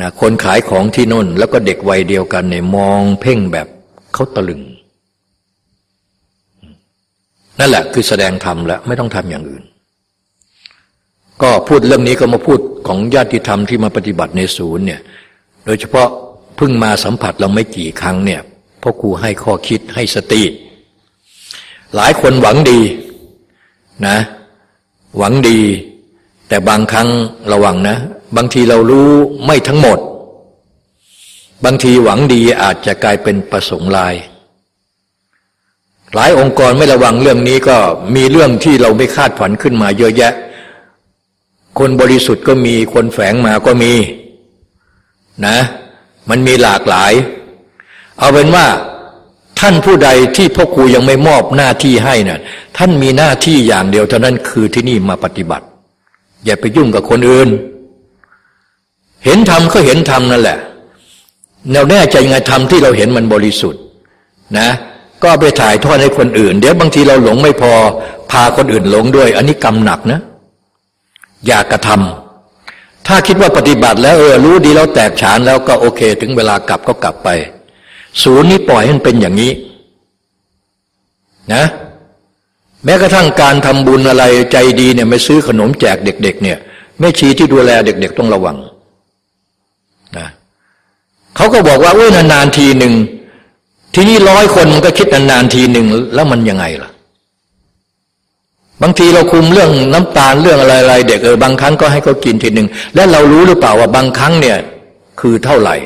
นะคนขายของที่น่น แล้วก็เด็กวัยเดียวกันเนี่ยมองเพ่งแบบเขาตะลึง นั่นแหละคือแสดงธรรมแล้วไม่ต้องทำอย่างอื่น ก็พูดเรื่องนี้ก็มาพูดของญาติธรรมที่มาปฏิบัติในศูนย์เนี่ยโดยเฉพาะเพิ่งมาสัมผัสเราไม่กี่ครั้งเนี่ยพ่อครูให้ข้อคิดให้สติ หลายคนหวังดีนะ หวังดี แต่บางครั้งระวังนะ บางทีเรารู้ไม่ทั้งหมด บางทีหวังดีอาจจะกลายเป็นประสงค์ลาย หลายองค์กรไม่ระวังเรื่องนี้ก็มีเรื่องที่เราไม่คาดฝันขึ้นมาเยอะแยะ คนบริสุทธิ์ก็มีคนแฝงมาก็มีนะ มันมีหลากหลาย เอาเป็นว่า ท่านผู้ใดที่พ่อครูยังไม่มอบหน้าที่ให้นะ่ะท่านมีหน้าที่อย่างเดียวเท่านั้นคือที่นี่มาปฏิบัติ อย่าไปยุ่งกับคนอื่น เห็นธรรมก็เห็นธรรมนั่นแหละ แนวแน่ใจยังไงธรรมที่เราเห็นมันบริสุทธิ์นะ ก็ไปถ่ายทอดให้คนอื่น เดี๋ยวบางทีเราหลงไม่พอ พาคนอื่นหลงด้วย อันนี้กรรมหนักนะ อย่ากระทำถ้าคิดว่าปฏิบัติแล้วเออรู้ดีแล้วแตกฉานแล้วก็โอเค ถึงเวลากลับก็กลับไป ศูนย์นี้ปล่อยให้มันเป็นอย่างนี้ นะ แม้กระทั่งการทำบุญอะไรใจดีเนี่ยไม่ซื้อขนมแจกเด็ก ๆ เนี่ยแม่ชีที่ดูแลเด็ก ๆ ต้องระวังนะเขาก็บอกว่าเอ้ยนานๆทีหนึ่งที่นี้ร้อยคนมันก็คิดนานๆทีหนึ่งแล้วมันยังไงล่ะ บางทีเราคุมเรื่องน้ำตาลเรื่องอะไรๆเด็กเออบางครั้งก็ให้เขากินทีหนึ่งและเรารู้หรือเปล่าว่าบางครั้งเนี่ยคือเท่าไหร่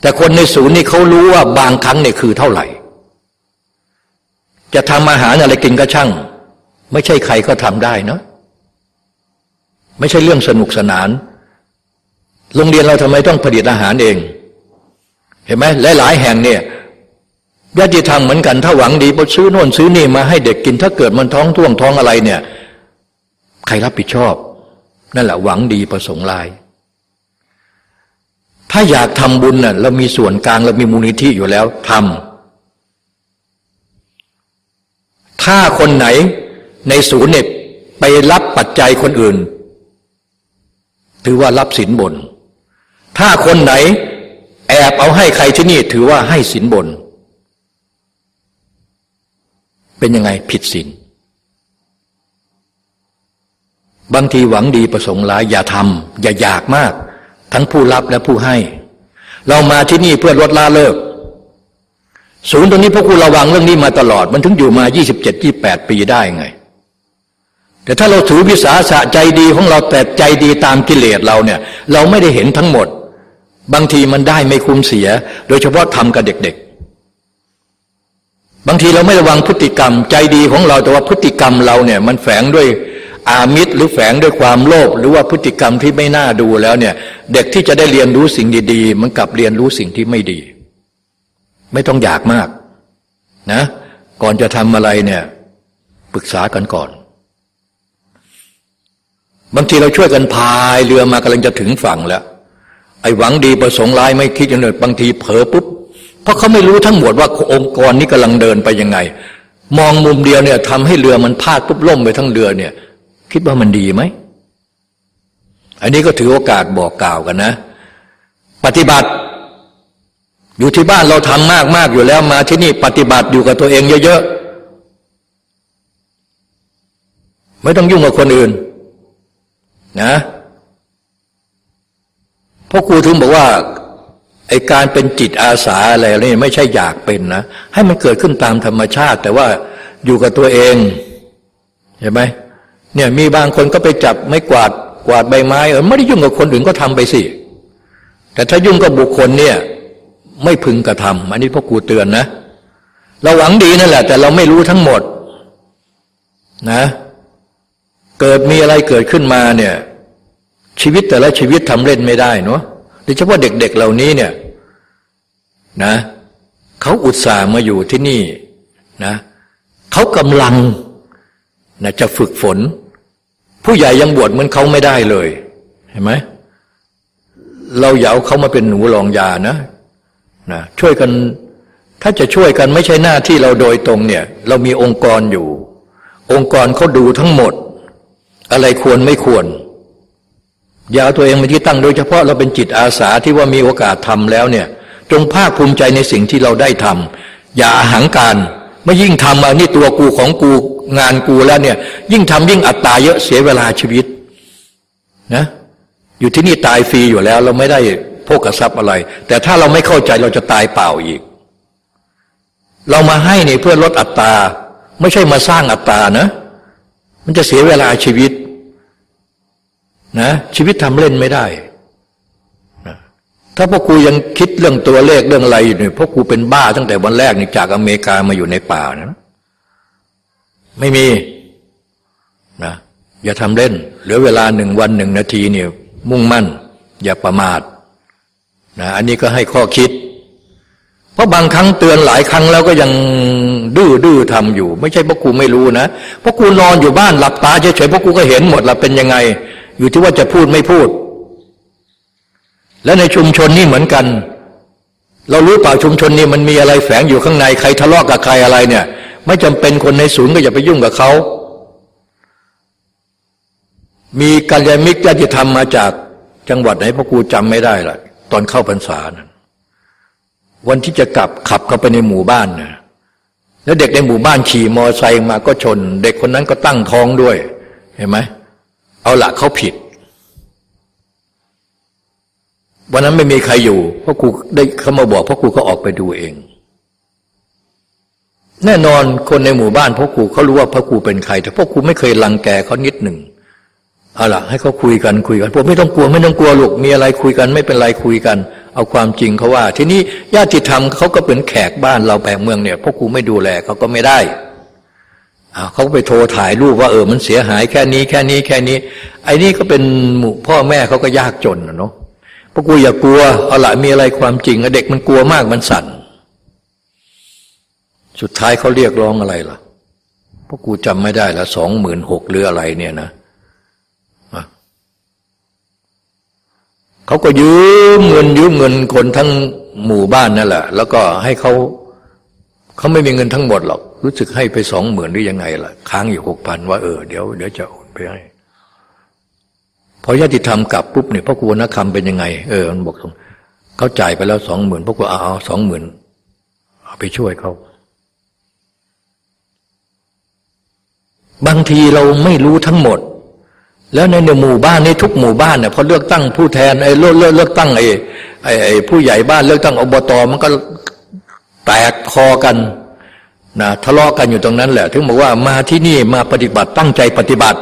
แต่คนในศูนย์นี่เขารู้ว่าบางครั้งเนี่ยคือเท่าไหร่ จะทำอาหารอะไรกินก็ช่าง ไม่ใช่ใครก็ทำได้เนาะไม่ใช่เรื่องสนุกสนาน โรงเรียนเราทำไมต้องผลิตอาหารเอง เห็นไหมหลายๆแห่งเนี่ยญาติธรรมเหมือนกันถ้าหวังดีพอซื้อโน่นซื้อนี่มาให้เด็กกินถ้าเกิดมันท้องท่วงท้องอะไรเนี่ย ใครรับผิดชอบ นั่นแหละหวังดีประสงค์ลาย ถ้าอยากทำบุญน่ะเรามีส่วนกลางเรามีมูลนิธิอยู่แล้วทำถ้าคนไหนในศูนย์เนี่ยไปรับปัจจัยคนอื่น ถือว่ารับสินบน ถ้าคนไหนแอบเอาให้ใครที่นี่ถือว่าให้สินบน เป็นยังไงผิดศีลบางทีหวังดีประสงค์ร้ายอย่าทำอย่าอยากมาก ทั้งผู้รับและผู้ให้ เรามาที่นี่เพื่อลดละเลิก ศูนย์ตรงนี้พวกคุณระวังเรื่องนี้มาตลอด มันถึงอยู่มา 27 28 ปีได้ไง แต่ถ้าเราถือวิสาสะใจดีของเราแต่ใจดีตามกิเลสเราเนี่ย เราไม่ได้เห็นทั้งหมด บางทีมันได้ไม่คุ้มเสีย โดยเฉพาะทำกับเด็ก ๆ บางทีเราไม่ระวังพฤติกรรม ใจดีของเราแต่ว่าพฤติกรรมเราเนี่ย มันแฝงด้วยอามิตรหรือแฝงด้วยความโลภหรือว่าพฤติกรรมที่ไม่น่าดูแล้วเนี่ย เด็กที่จะได้เรียนรู้สิ่งดีๆ มันกลับเรียนรู้สิ่งที่ไม่ดี ไม่ต้องอยากมากนะ ก่อนจะทำอะไรเนี่ยปรึกษากันก่อน บางทีเราช่วยกันพายเรือมากำลังจะถึงฝั่งแล้ว ไอ้หวังดีประสงค์ร้ายไม่คิดอย่างนี้บางทีเผลอปุ๊บเพราะเขาไม่รู้ทั้งหมดว่าองค์กรนี้กำลังเดินไปยังไง มองมุมเดียวเนี่ยทำให้เรือมันพาดปุ๊บล่มไปทั้งเรือเนี่ย คิดว่ามันดีไหม อันนี้ก็ถือโอกาสบอกกล่าวกันนะ ปฏิบัติ อยู่ที่บ้านเราทำมากมากอยู่แล้วมาที่นี่ปฏิบัติอยู่กับตัวเองเยอะๆ ไม่ต้องยุ่งกับคนอื่น นะเพราะครูถึงบอกว่าไอการเป็นจิตอาสาอะไรนี่ไม่ใช่อยากเป็นนะ ให้มันเกิดขึ้นตามธรรมชาติ แต่ว่าอยู่กับตัวเอง เห็นไหมเนี่ยมีบางคนก็ไปจับไม่กวาด กวาดใบไม้เออไม่ได้ยุ่งกับคนอื่นก็ทำไปสิแต่ถ้ายุ่งกับบุคคลเนี่ย ไม่พึงกระทำอันนี้พ่อครูเตือนนะ เราหวังดีนั่นแหละ แต่เราไม่รู้ทั้งหมด นะ เกิดมีอะไรเกิดขึ้นมาเนี่ย ชีวิตแต่ละชีวิตทำเล่นไม่ได้เนาะโดยเฉพาะเด็กๆเหล่านี้เนี่ย นะเขาอุตส่าห์มาอยู่ที่นี่นะเขากำลังนะจะฝึกฝน ผู้ใหญ่ยังบวชเหมือนเขาไม่ได้เลย เห็นไหมเราอย่าเอาเขามาเป็นหนูรองยานะนะช่วยกันถ้าจะช่วยกันไม่ใช่หน้าที่เราโดยตรงเนี่ย เรามีองค์กรอยู่ องค์กรเขาดูทั้งหมด อะไรควรไม่ควร อย่าเอาตัวเองเป็นที่ตั้งโดยเฉพาะเราเป็นจิตอาสาที่ว่ามีโอกาสทำแล้วเนี่ย จงภาคภูมิใจในสิ่งที่เราได้ทำอย่าหังการ ไม่ยิ่งทำมานี่ตัวกูของกูงานกูแล้วเนี่ย ยิ่งทำยิ่งอัตตาเยอะเสียเวลาชีวิตนะอยู่ที่นี่ตายฟรีอยู่แล้ว เราไม่ได้พกกระซับอะไร แต่ถ้าเราไม่เข้าใจเราจะตายเปล่าอีก เรามาให้เนี่ยเพื่อลดอัตตา ไม่ใช่มาสร้างอัตตานะ มันจะเสียเวลาชีวิตนะชีวิตทำเล่นไม่ได้ ถ้าพ่อครูยังคิดเรื่องตัวเลขเรื่องอะไรอยู่เนี่ยพ่อครูเป็นบ้าตั้งแต่วันแรกนี่จากอเมริกามาอยู่ในป่านะไม่มีนะอย่าทำเล่น เหลือเวลาหนึ่งวันหนึ่งนาทีเนี่ยมุ่งมั่น อย่าประมาทนะอันนี้ก็ให้ข้อคิด เพราะบางครั้งเตือนหลายครั้งแล้วก็ยังดื้อดื้อทำอยู่ ไม่ใช่พระครูไม่รู้นะพระครูนอนอยู่บ้านหลับตาเฉยๆพระครูก็เห็นหมดละเป็นยังไง อยู่ที่ว่าจะพูดไม่พูด และในชุมชนนี่เหมือนกัน เรารู้เปล่าชุมชนนี้มันมีอะไรแฝงอยู่ข้างในใครทะเลาะกับใครอะไรเนี่ย ไม่จำเป็นคนในศูนย์ก็อย่าไปยุ่งกับเขามีกัลยาณมิตรญาติธรรมมาจากจังหวัดไหนพ่อครูจำไม่ได้ละตอนเข้าพรรษานะวันที่จะกลับขับเข้าไปในหมู่บ้านเนี่ยแล้วเด็กในหมู่บ้านขี่มอไซค์มาก็ชน เด็กคนนั้นก็ตั้งท้องด้วย เห็นไหมเอาละเขาผิด วันนั้นไม่มีใครอยู่พ่อครูได้เขามาบอกพ่อครูก็ออกไปดูเอง แน่นอนคนในหมู่บ้านพ่อครูเขารู้ว่าพ่อครูเป็นใคร แต่พ่อครูไม่เคยลังแกเขานิดหนึ่งเอาล่ะให้เขาคุยกันคุยกันพวกไม่ต้องกลัวไม่ต้องกลัวลูกมีอะไรคุยกัน ไม่เป็นไรคุยกัน เอาความจริงเขาว่า ทีนี้ญาติธรรมเขาก็เป็นแขกบ้านเราแปลงเมืองเนี่ยพ่อครูไม่ดูแลเขาก็ไม่ได้เขาไปโทรถ่ายรูปว่าเออมันเสียหายแค่นี้แค่นี้แค่นี้ ไอ้นี่ก็เป็นหมู่พ่อแม่เขาก็ยากจนนะเนาะ พ่อครูอย่ากลัวเอาละมีอะไรความจริงเด็กมันกลัวมากมันสั่น สุดท้ายเขาเรียกร้องอะไรล่ะพ่อครูจำไม่ได้ละสองหมื่นหกหรืออะไรเนี่ยนะเขาก็ยืมเงินยืมเงินคนทั้งหมู่บ้านนั่นแหละ แล้วก็ให้เขาเขาไม่มีเงินทั้งหมดหรอก รู้สึกให้ไปสองหมื่นหรือยังไงล่ะ ค้างอยู่หกพันว่าเออเดี๋ยวเดี๋ยวจะโอนไปให้ พอญาติธรรมกลับปุ๊บเนี่ยพ่อครูนักคำเป็นยังไง เออมันบอกเขาจ่ายไปแล้วสองหมื่นพ่อครูเอาสองหมื่นเอาไปช่วยเขาบางทีเราไม่รู้ทั้งหมด แล้วในหมู่บ้านในทุกหมู่บ้านเนี่ยพอเลือกตั้งผู้แทนไอ้เลือกเลือกเลือกตั้งไอ้ไอ้ไอ้ผู้ใหญ่บ้านเลือกตั้งอบตมันก็แตกคอกันนะทะเลาะกันอยู่ตรงนั้นแหละ ถึงบอกว่ามาที่นี่มาปฏิบัติตั้งใจปฏิบัติ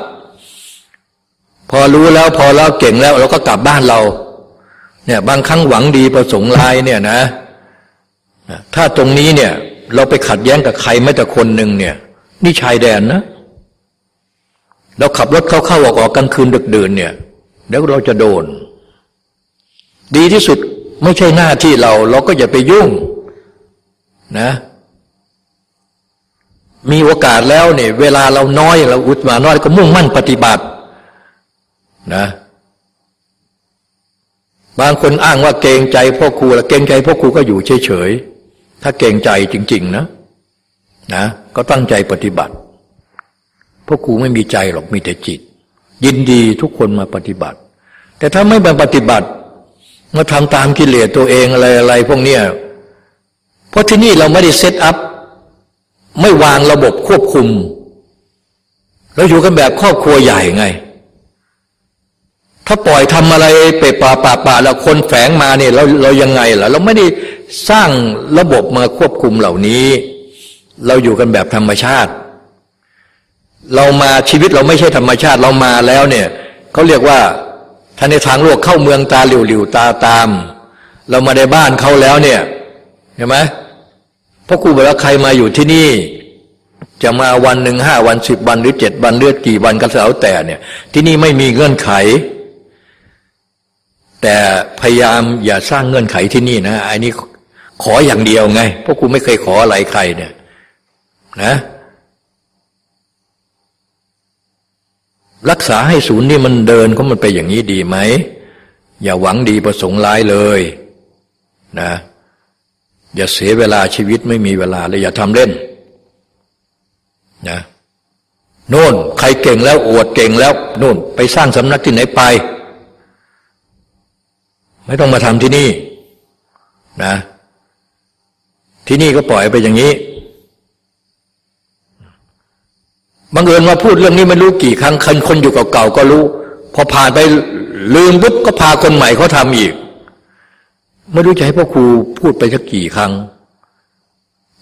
อรู้แล้วพอเราเก่งแล้วเราก็กลับบ้านเรา เนี่ย บางครั้งหวังดีประสงค์ลายเนี่ยนะ ถ้าตรงนี้เนี่ย เราไปขัดแย้งกับใครแม้แต่คนหนึ่งเนี่ย นี่ชายแดนนะ เราขับรถเข้าเข้าออกออกกลางคืนดึกดื่นเนี่ยเดี๋ยวเราจะโดน ดีที่สุดไม่ใช่หน้าที่เรา เราก็อย่าไปยุ่งนะ มีโอกาสแล้วเนี่ย เวลาเราน้อยเราอุตมาน้อยก็มุ่งมั่นปฏิบัติ นะบางคนอ้างว่าเกรงใจพ่อครูแล้วเกรงใจพ่อครูก็อยู่เฉยๆ ถ้าเกรงใจจริง ๆ นะนะก็ตั้งใจปฏิบัติพราะครูไม่มีใจหรอกมีแต่จิต ยินดีทุกคนมาปฏิบัติ แต่ถ้าไม่มาปฏิบัติ มาทำตามกิเลสตัวเองอะไรอะไรพวกเนี้ยเพราะที่นี่เราไม่ได้เซตอัพไม่วางระบบควบคุมเราอยู่กันแบบครอบครัวใหญ่ไง ถ้าปล่อยทำอะไรเปป่าป่าป่าแล้วคนแฝงมาเนี่ยเราเรายังไงล่ะ เราไม่ได้สร้างระบบมาควบคุมเหล่านี้ เราอยู่กันแบบธรรมชาติ เรามาชีวิตเราไม่ใช่ธรรมชาติเรามาแล้วเนี่ยเขาเรียกว่าท่านในทางโลกเข้าเมืองตาหลิวหลิวตาตาม เรามาในบ้านเขาแล้วเนี่ยเห็นไหมพราะครูบอกว่าใครมาอยู่ที่นี่ จะมาวันหนึ่งห้าวันสิบวันหรือเจ็ดวันเลือดกี่วันก็แล้วแต่เนี่ย ที่นี่ไม่มีเงื่อนไข แต่พยายามอย่าสร้างเงื่อนไขที่นี่นะอันนี้ขออย่างเดียวไงพราะกูไม่เคยขออะไรใครเนี่ย นะ รักษาให้ศูนย์นี่มันเดินเขามันไปอย่างนี้ดีไหม อย่าหวังดีประสงค์ร้ายเลย นะ อย่าเสียเวลาชีวิตไม่มีเวลาเลยอย่าทำเล่น นะโน่น ใครเก่งแล้วอวดเก่งแล้วโน่น ไปสร้างสำนักที่ไหนไป ไม่ต้องมาทำที่นี่นะ ที่นี่ก็ปล่อยไปอย่างนี้บังเอิญมาพูดเรื่องนี้ไม่รู้กี่ครั้งคนคนอยู่เก่าๆก็รู้ พอผ่านไปลืมปุ๊บก็พาคนใหม่เขาทำอีก ไม่รู้จะให้พ่อครูพูดไปสักกี่ครั้ง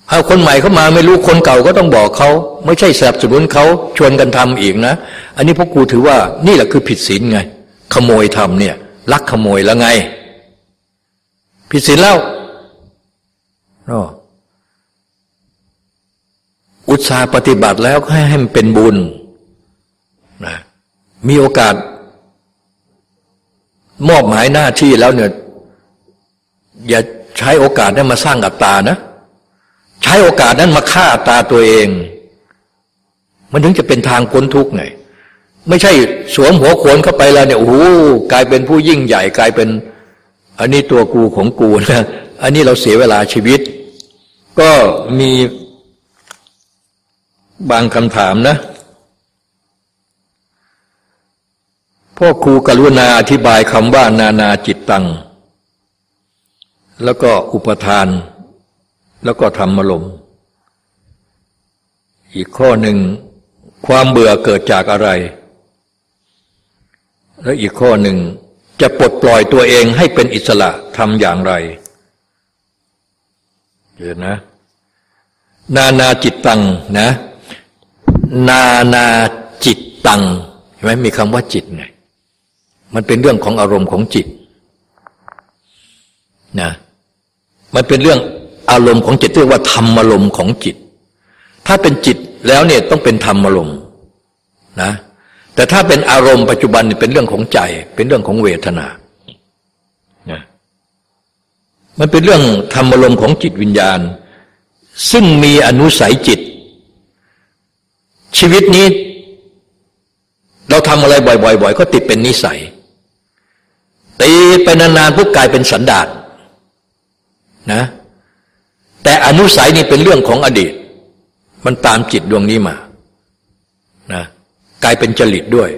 เอาคนใหม่เข้ามาไม่รู้คนเก่าก็ต้องบอกเขาไม่ใช่สนับสนุนเขาชวนกันทำอีกนะ อันนี้พ่อครูถือว่านี่แหละคือผิดศีลไง ขโมยทำเนี่ย ลักขโมยแล้วไง ผิดศีลแล้วอุตสาห์ปฏิบัติแล้วให้ให้มันเป็นบุญนะมีโอกาส มอบหมายหน้าที่แล้วเนี่ย อย่าใช้โอกาสนั้นมาสร้างอัตตานะ ใช้โอกาสนั้นมาฆ่าอัตตาตัวเอง มันถึงจะเป็นทางพ้นทุกข์ไง ไม่ใช่สวมหัวโขนเข้าไปแล้วเนี่ยโอ้โหกลายเป็นผู้ยิ่งใหญ่กลายเป็น อันนี้ตัวกูของกูนะอันนี้เราเสียเวลาชีวิต ก็มีบางคำถามนะพ่อครูกรุณาอธิบายคำว่านานาจิตตัง แล้วก็อุปทาน แล้วก็ธรรมลม อีกข้อหนึ่ง ความเบื่อเกิดจากอะไร แล้วอีกข้อหนึ่ง จะปลดปล่อยตัวเองให้เป็นอิสระทำอย่างไรเห็นนะ นานาจิตตังนะ นานาจิตตังเห็นไหมมีคำว่าจิตไงมันเป็นเรื่องของอารมณ์ของจิตนะมันเป็นเรื่องอารมณ์ของจิตเรียกว่าธรรมอารมณ์ของจิต ถ้าเป็นจิตแล้วเนี่ยต้องเป็นธรรมอารมณ์นะ แต่ถ้าเป็นอารมณ์ปัจจุบันเป็นเรื่องของใจ เป็นเรื่องของเวทนานะมันเป็นเรื่องธรรมอารมของจิตวิญญาณ ซึ่งมีอนุสัยจิต ชีวิตนี้ เราทำอะไรบ่อยๆก็ติดเป็นนิสัยตีไปนานๆปุ๊บกลายเป็นสันดานนะแต่อนุสัยนี่เป็นเรื่องของอดีต มันตามจิตดวงนี้มานะ กลายเป็นจริตด้วย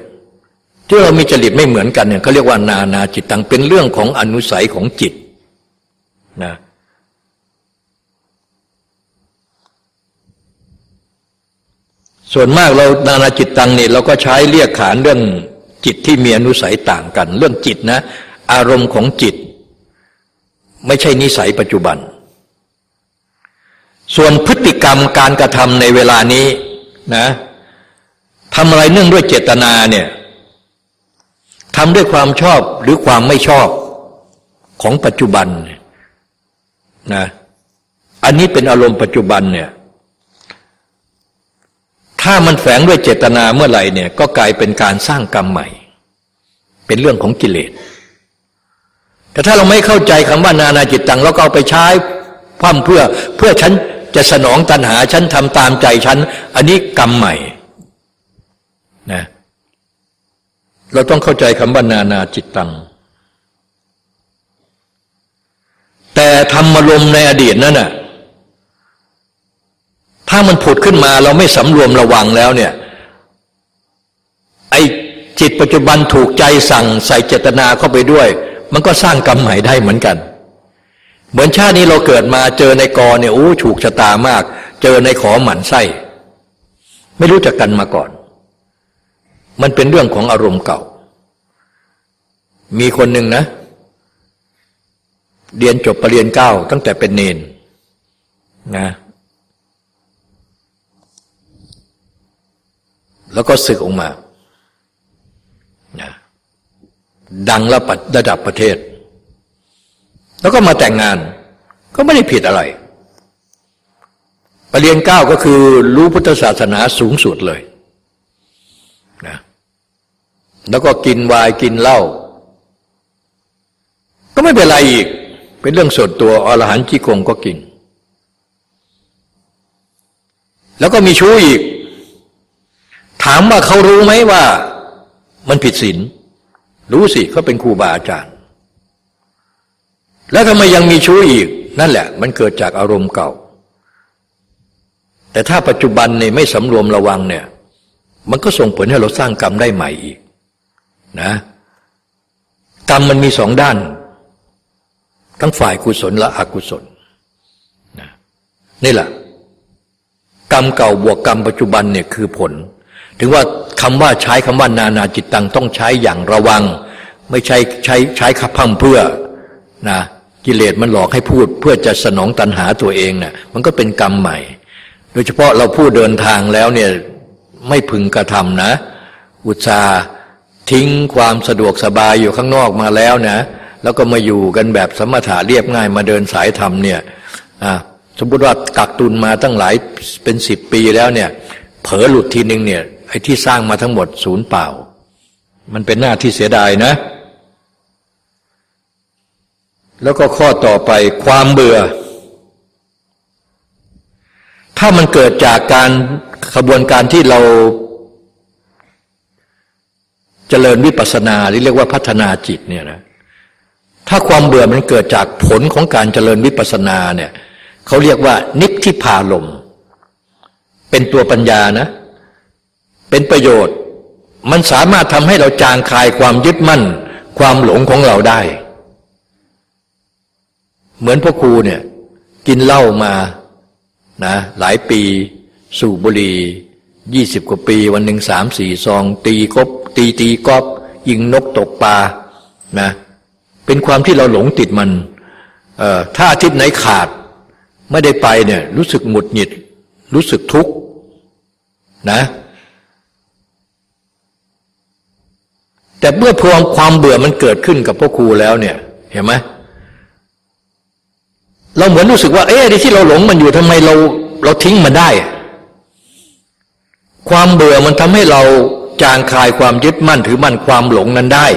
ที่เรามีจริตไม่เหมือนกันเนี่ยเขาเรียกว่านานาจิตตังเป็นเรื่องของอนุสัยของจิตนะส่วนมากเรานานาจิตตังเนี่ยเราก็ใช้เรียกขานเรื่องจิตที่มีอนุสัยต่างกัน เรื่องจิตนะ อารมณ์ของจิต ไม่ใช่นิสัยปัจจุบัน ส่วนพฤติกรรมการกระทำในเวลานี้นะ ทำอะไรเนื่องด้วยเจตนาเนี่ยทำด้วยความชอบหรือความไม่ชอบของปัจจุบันนะอันนี้เป็นอารมณ์ปัจจุบันเนี่ยถ้ามันแฝงด้วยเจตนาเมื่อไหร่เนี่ยก็กลายเป็นการสร้างกรรมใหม่ เป็นเรื่องของกิเลสแต่ถ้าเราไม่เข้าใจคำว่านานาจิตตังเราก็เอาไปใช้พ่มเพื่อเพื่อฉันจะสนองตัณหาฉันทำตามใจฉัน อันนี้กรรมใหม่นะ เราต้องเข้าใจคำว่านานาจิตตัง แต่ธรรมารมในอดีตนั่นน่ะถ้ามันผุดขึ้นมาเราไม่สำรวมระวังแล้วเนี่ยไอจิตปัจจุบันถูกใจสั่งใส่เจตนาเข้าไปด้วย มันก็สร้างกรรมใหม่ได้เหมือนกัน เหมือนชาตินี้เราเกิดมาเจอในกอเนี่ยโอ้ถูกชะตามาก เจอในขอหมันไส้ ไม่รู้จักกันมาก่อน มันเป็นเรื่องของอารมณ์เก่า มีคนหนึ่งนะ เรียนจบปรริญญาเก้าตั้งแต่เป็นเนนนะแล้วก็ศึกออกมานะดังระดับระดับประเทศ แล้วก็มาแต่งงาน ก็ไม่ได้ผิดอะไรปรริญญาเก้าก็คือรู้พุทธศาสนาสูงสุดเลย แล้วก็กินวายกินเหล้าก็ไม่เป็นไรอีก เป็นเรื่องส่วนตัวอรหันต์จีกงก็กิน แล้วก็มีชู้อีก ถามว่าเขารู้ไหมว่า มันผิดศีลรู้สิเขาเป็นครูบาอาจารย์ แล้วทำไมยังมีชู้อีก นั่นแหละ มันเกิดจากอารมณ์เก่า แต่ถ้าปัจจุบันเนี่ยไม่สำรวมระวังเนี่ย มันก็ส่งผลให้เราสร้างกรรมได้ใหม่อีก นะกรรมมันมีสองด้าน ทั้งฝ่ายกุศลและอกุศลนะนี่แหละกรรมเก่าบวกกรรมปัจจุบันเนี่ยคือผล ถึงว่าคำว่าใช้คำว่านานาจิตตังต้องใช้อย่างระวัง ไม่ใช่ใช้ใช้ขับพังเพื่อนะกิเลสมันหลอกให้พูดเพื่อจะสนองตัณหาตัวเองนะ่ะมันก็เป็นกรรมใหม่ โดยเฉพาะเราผู้เดินทางแล้วเนี่ยไม่พึงกระทำนะ อุตสา ทิ้งความสะดวกสบายอยู่ข้างนอกมาแล้วนะ แล้วก็มาอยู่กันแบบสมถะเรียบง่ายมาเดินสายธรรมเนี่ยสมมติว่ากักตุนมาตั้งหลายเป็นสิบปีแล้วเนี่ย เผลอหลุดทีหนึ่งเนี่ยไอ้ที่สร้างมาทั้งหมดศูนย์เปล่า มันเป็นหน้าที่เสียดายนะ แล้วก็ข้อต่อไปความเบื่อ ถ้ามันเกิดจากการขบวนการที่เรา จเจริญวิปัสนาหรือเรียกว่าพัฒนาจิตเนี่ยนะถ้าความเบื่อมันเกิดจากผลของการเจริญวิปัสนาเนี่ยเขาเรียกว่านิพทิพาลม เป็นตัวปัญญานะ เป็นประโยชน์ มันสามารถทำให้เราจางคลายความยึดมั่น ความหลงของเราได้ เหมือนพ่อครูเนี่ยกินเหล้ามานะหลายปี สูบบุหรี่ยี่สิบกว่าปี วันหนึ่งสามสี่ซอง ตีกบ ตีตีกอบยิงนกตกปลานะเป็นความที่เราหลงติดมันเอ่อถ้าอาทิตย์ไหนขาดไม่ได้ไปเนี่ย รู้สึกหมุดหงิด รู้สึกทุกข์นะ แต่เมื่อพวงความเบื่อมันเกิดขึ้นกับพ่อครูแล้วเนี่ย เห็นไหมเราเหมือนรู้สึกว่า เอ๊ะที่เราหลงมันอยู่ทำไมเรา เราทิ้งมันได้ ความเบื่อมันทำให้เรา จางคลายความยึดมั่นถือมั่นความหลงนั้นได้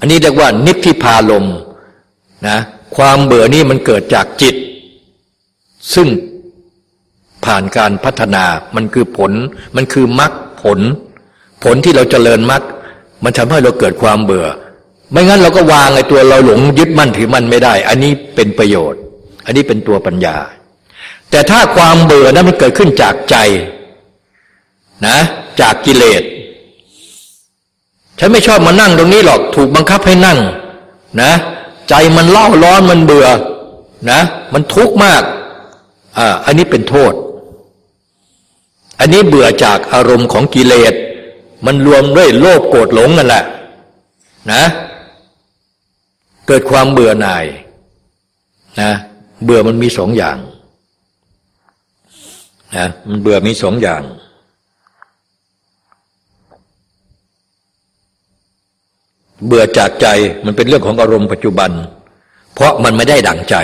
อันนี้เรียกว่านิพพิพาลมนะความเบื่อนี่มันเกิดจากจิต ซึ่งผ่านการพัฒนามันคือผลมันคือมรรคผล ผลที่เราจเจริญมรรคมันทำให้เราเกิดความเบื่อ ไม่งั้นเราก็วางไอ้ตัวเราหลงยึดมั่นถือมั่นไม่ได้ อันนี้เป็นประโยชน์ อันนี้เป็นตัวปัญญา แต่ถ้าความเบื่อนั้นมันเกิดขึ้นจากใจนะจากกิเลส ฉันไม่ชอบมานั่งตรงนี้หรอก ถูกบังคับให้นั่ง นะ ใจมันเล่าร้อนมันเบื่อ นะ มันทุกข์มาก อ่า อันนี้เป็นโทษ อันนี้เบื่อจากอารมณ์ของกิเลส มันรวมด้วยโลภโกรธหลงนั่นแหละ นะ เกิดความเบื่อหน่าย นะ เบื่อมันมีสองอย่าง นะ มันเบื่อมีสองอย่าง เบื่อจากใจมันเป็นเรื่องของอารมณ์ปัจจุบัน เพราะมันไม่ได้ดั่งใจ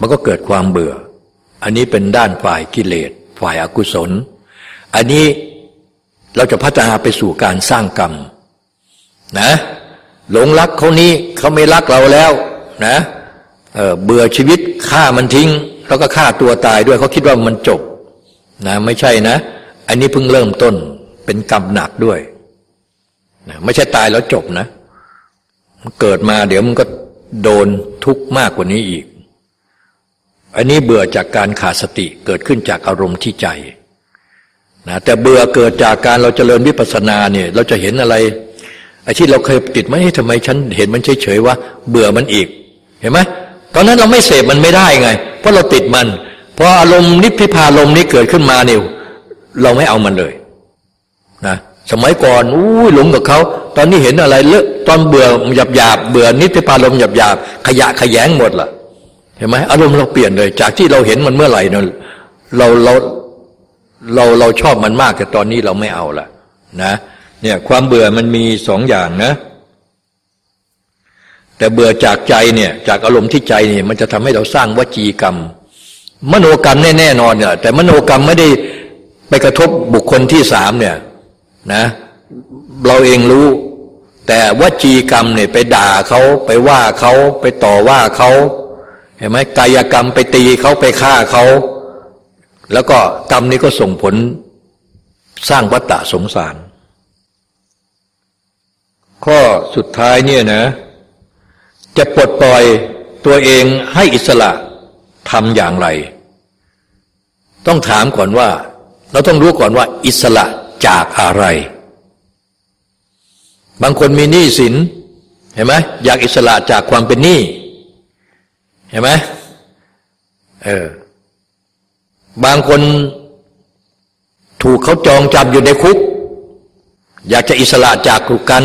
มันก็เกิดความเบื่อ อันนี้เป็นด้านฝ่ายกิเลส ฝ่ายอากุศล อันนี้เราจะพัฒนาไปสู่การสร้างกรรมนะ หลงรักเขานี้เขาไม่รักเราแล้วนะเเบื่อชีวิตฆ่ามันทิ้ง แล้วก็ฆ่าตัวตายด้วยเขาคิดว่ามันจบนะไม่ใช่นะ อันนี้เพิ่งเริ่มต้นเป็นกรรมหนักด้วย นะไม่ใช่ตายแล้วจบนะมันเกิดมาเดี๋ยวมันก็โดนทุกข์มากกว่านี้อีก อันนี้เบื่อจากการขาดสติเกิดขึ้นจากอารมณ์ที่ใจนะแต่เบื่อเกิดจากการเราจเจริญวิปัสสนาเนี่ย เราจะเห็นอะไรไอ้ที่เราเคยติดไหมทำไมฉันเห็นมันเฉยๆว่า เบื่อมันอีก เห็นไหมตอนนั้นเราไม่เสพมันไม่ได้ไง เพราะเราติดมันพออารมณ์นิพพิพาลมนี้เกิดขึ้นมาเนี่ยเราไม่เอามันเลยนะ สมัยก่อนอู้หลงกับเขา ตอนนี้เห็นอะไรเลอะตอนเบื่อหยาบหยาบเบื่อนิติพานลมหยาบหยาบขยะขยงหมดล่ะ เห็นไหมอารมณ์เราเปลี่ยนเลย จากที่เราเห็นมันเมื่อไหร่เนี่ยเราเราเราเราชอบมันมากแต่ตอนนี้เราไม่เอาละนะเนี่ยความเบื่อมันมีสองอย่างนะ แต่เบื่อจากใจเนี่ยจากอารมณ์ที่ใจเนี่ยมันจะทำให้เราสร้างวจีกรรม มโนกรรมแน่ๆนอนเนี่ยแต่มโนกรรมไม่ได้ไปกระทบบุคคลที่สามเนี่ย นะเราเองรู้ แต่วจีกรรมเนี่ยไปด่าเขาไปว่าเขาไปต่อว่าเขาเห็นไหมกายกรรมไปตีเขาไปฆ่าเขาแล้วก็กรรมนี้ก็ส่งผลสร้างวัฏฏะสงสาร ข้อสุดท้ายเนี่ยนะ จะปลดปล่อยตัวเองให้อิสระทำอย่างไร ต้องถามก่อนว่า เราต้องรู้ก่อนว่า อิสระ จากอะไร บางคนมีหนี้สินเห็นไหมอยากอิสระจากความเป็นหนี้เห็นไหมเออบางคนถูกเขาจองจำอยู่ในคุก อยากจะอิสระจากการ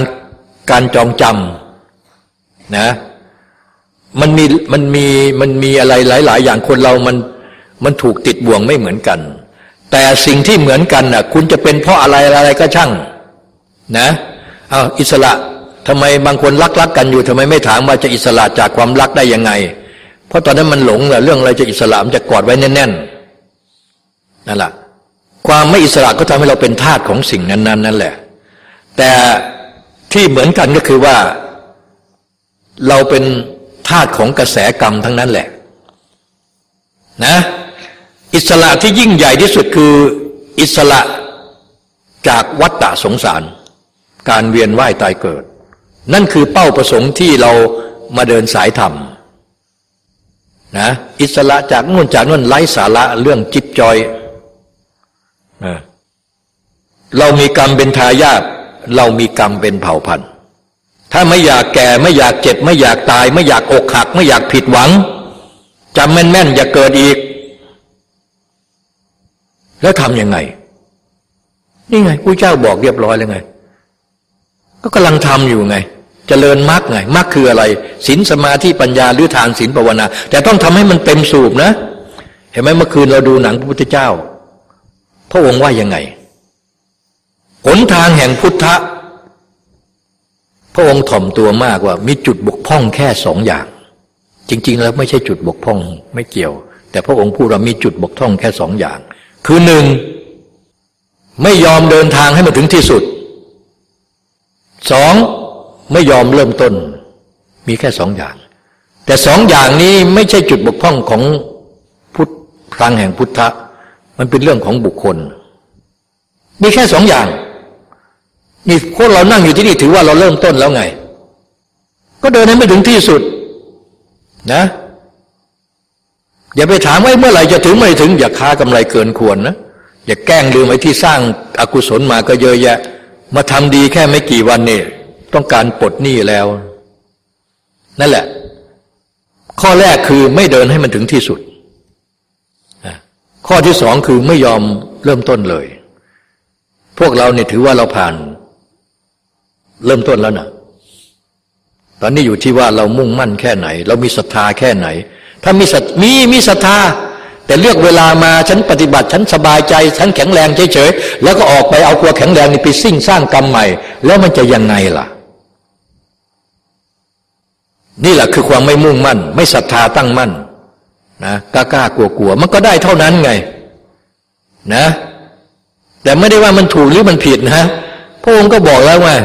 การจองจำนะมันมีมันมีมันมีอะไรหลาย ๆ อย่างคนเรามันมันถูกติดบ่วงไม่เหมือนกัน แต่สิ่งที่เหมือนกันน่ะคุณจะเป็นเพราะอะไรอะไรก็ช่างนะเอาอิสระทำไมบางคนรักรักกันอยู่ทำไมไม่ถามว่าจะอิสระจากความรักได้ยังไง เพราะตอนนั้นมันหลงแหละเรื่องอะไรจะอิสระมันจะกอดไว้แน่นๆนั่นแหละความไม่อิสระก็ทำให้เราเป็นทาสของสิ่งนั้นๆนั่นแหละ แต่ที่เหมือนกันก็คือว่า เราเป็นทาสของกระแสกรรมทั้งนั้นแหละ นะ อิสระที่ยิ่งใหญ่ที่สุดคืออิสระจากวัฏฏะสงสาร การเวียนว่ายตายเกิด นั่นคือเป้าประสงค์ที่เรามาเดินสายธรรมนะอิสระจากนู่นจากนู่นไร้สาระเรื่องจิบจอยเรามีกรรมเป็นทายาทเรามีกรรมเป็นเผ่าพันธุ์ ถ้าไม่อยากแก่ไม่อยากเจ็บ ไม่อยากตาย ไม่อยากอกหัก ไม่อยากผิดหวังจำแม่นๆอย่าเกิดอีก แล้วทำยังไง นี่ไงผู้เจ้าบอกเรียบร้อยแล้วไง ก็กำลังทำอยู่ไงจเจริญมรรคไงมรรคคืออะไรศีลสมาธิปัญญาหรือทานศีลภาวนา แต่ต้องทำให้มันเต็มสูบนะ เห็นไหมเมื่อคืนเราดูหนังพระพุทธเจ้า พระองค์ว่ายังไงหนทางแห่งพุทธะพระองค์ถ่อมตัวมากว่ามีจุดบกพร่องแค่สองอย่าง จริง ๆ แล้วไม่ใช่จุดบกพร่องไม่เกี่ยว แต่พระองค์พูดว่ามีจุดบกพร่องแค่สองอย่าง คือหนึ่งไม่ยอมเดินทางให้มาถึงที่สุดสองไม่ยอมเริ่มต้น มีแค่สองอย่าง แต่สองอย่างนี้ไม่ใช่จุดบกพร่องของพุทธพลังแห่งพุทธะ มันเป็นเรื่องของบุคคล มีแค่สองอย่าง นี่พวกเรานั่งอยู่ที่นี่ถือว่าเราเริ่มต้นแล้วไง ก็เดินให้ไม่ถึงที่สุดนะ อย่าไปถามว่าเมื่อไหร่จะถึงไม่ถึง อย่าค้ากำไรเกินควรนะอย่าแกล้งลืมไอ้ที่สร้างอากุศลมาก็เยอะแยะ มาทำดีแค่ไม่กี่วันนี่ต้องการปลดหนี้แล้ว นั่นแหละ ข้อแรกคือไม่เดินให้มันถึงที่สุด ข้อที่สองคือไม่ยอมเริ่มต้นเลย พวกเราเนี่ยถือว่าเราผ่าน เริ่มต้นแล้วนะตอนนี้อยู่ที่ว่าเรามุ่งมั่นแค่ไหน เรามีศรัทธาแค่ไหน ถ้ามีศรัทมีมีศรัทธา แต่เลือกเวลามาฉันปฏิบัติ ฉันสบายใจ ฉันแข็งแรงเฉยๆแล้วก็ออกไปเอากลัวแข็งแรงนี่ไปซิ่งสร้างกรรมใหม่ แล้วมันจะยังไงล่ะ นี่แหละคือความไม่มุ่งมั่น ไม่ศรัทธาตั้งมั่นนะกล้ากล้ากลัวกลัวมันก็ได้เท่านั้นไง นะ แต่ไม่ได้ว่ามันถูกหรือมันผิดนะพระองค์ก็บอกแล้วว่า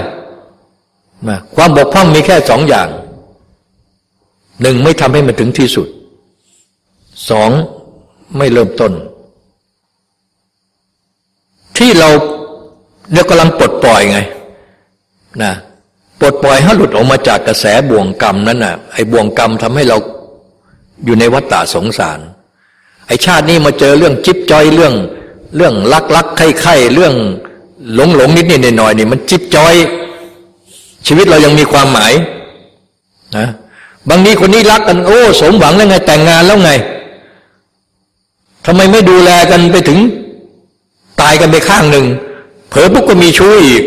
ความบกพร่องมีแค่สองอย่าง หนึ่งไม่ทำให้มันถึงที่สุด สองไม่เริ่มต้น ที่เราเนี่ยกำลังปลดปล่อยไงนะปลดปล่อยให้หลุดออกมาจากกระแสบ่วงกรรมนั้นน่ะไอ้บ่วงกรรมทำให้เราอยู่ในวัฏฏะสงสาร ไอ้ชาตินี้มาเจอเรื่องจิ๊บจอยเรื่อง เรื่องลักลักไข่ไข่เรื่องหลงหลงนิดนิดหน่อยหน่อยนี่มันจิ๊บจอย ชีวิตเรายังมีความหมายนะบางทีคนนี้รักกันโอ้ สมหวังแล้วไงแต่งงานแล้วไง ทำไมไม่ดูแลกันไปถึง ตายกันไปข้างหนึ่ง เผลอปุ๊บก็มีชู้อีก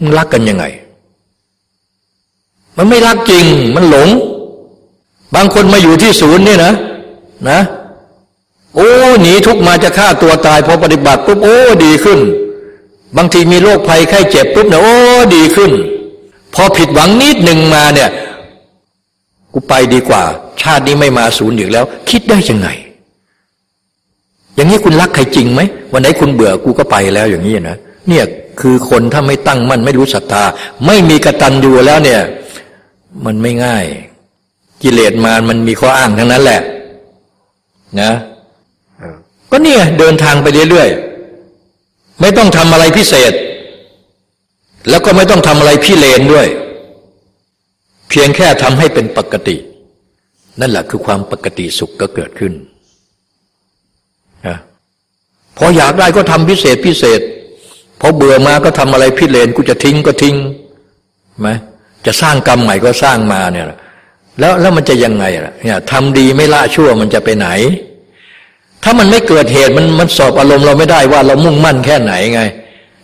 มันรักกันยังไง มันไม่รักจริง มันหลง บางคนมาอยู่ที่ศูนย์นี่นะ นะ โอ้หนีทุกมาจะฆ่าตัวตายพอปฏิบัติปุ๊บโอ้ดีขึ้น บางทีมีโรคภัยไข้เจ็บปุ๊บเนี่ยโอ้ดีขึ้น พอผิดหวังนิดหนึ่งมาเนี่ย กูไปดีกว่า ชาตินี้ไม่มาศูนย์อีกแล้ว คิดได้ยังไง อย่างนี้คุณรักใครจริงไหมวันไหนคุณเบื่อกูก็ไปแล้วอย่างนี้นะเนี่ยคือคนถ้าไม่ตั้งมั่นไม่รู้ศรัทธา ไม่มีกระตันอยู่แล้วเนี่ย มันไม่ง่าย กิเลสมามันมีข้ออ้างทั้งนั้นแหละ นะก็เนี่ยเดินทางไปเรื่อยๆไม่ต้องทำอะไรพิเศษ แล้วก็ไม่ต้องทำอะไรพิเรนด้วย เพียงแค่ทำให้เป็นปกติ นั่นแหละคือความปกติสุขก็เกิดขึ้นนะพออยากได้ก็ทำพิเศษพิเศษพอเบื่อมาก็ทำอะไรพิเรนกูจะทิ้งก็ทิ้งไหมจะสร้างกรรมใหม่ก็สร้างมาเนี่ยแล้วแล้วมันจะยังไงล่ะเนี่ยทำดีไม่ละชั่วมันจะไปไหน ถ้ามันไม่เกิดเหตุมันมันสอบอารมณ์เราไม่ได้ว่าเรามุ่งมั่นแค่ไหนไง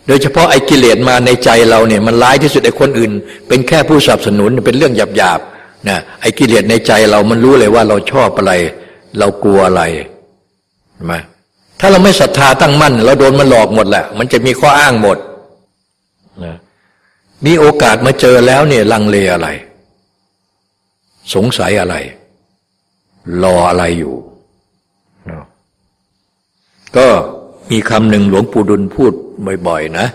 โดยเฉพาะไอ้กิเลสมาในใจเราเนี่ยมันร้ายที่สุดไอ้คนอื่น เป็นแค่ผู้สนับสนุนเป็นเรื่องหยาบๆนะไอ้กิเลสในใจเรามันรู้เลยว่าเราชอบอะไร เรากลัวอะไรใช่ไหมถ้าเราไม่ศรัทธาตั้งมั่น เราโดนมันหลอกหมดแหละมันจะมีข้ออ้างหมดนะมีโอกาสมาเจอแล้วเนี่ยลังเลอะไร สงสัยอะไร รออะไรอยู่ ก็ มีคำหนึ่งหลวงปู่ดุลพูดบ่อย ๆ นะ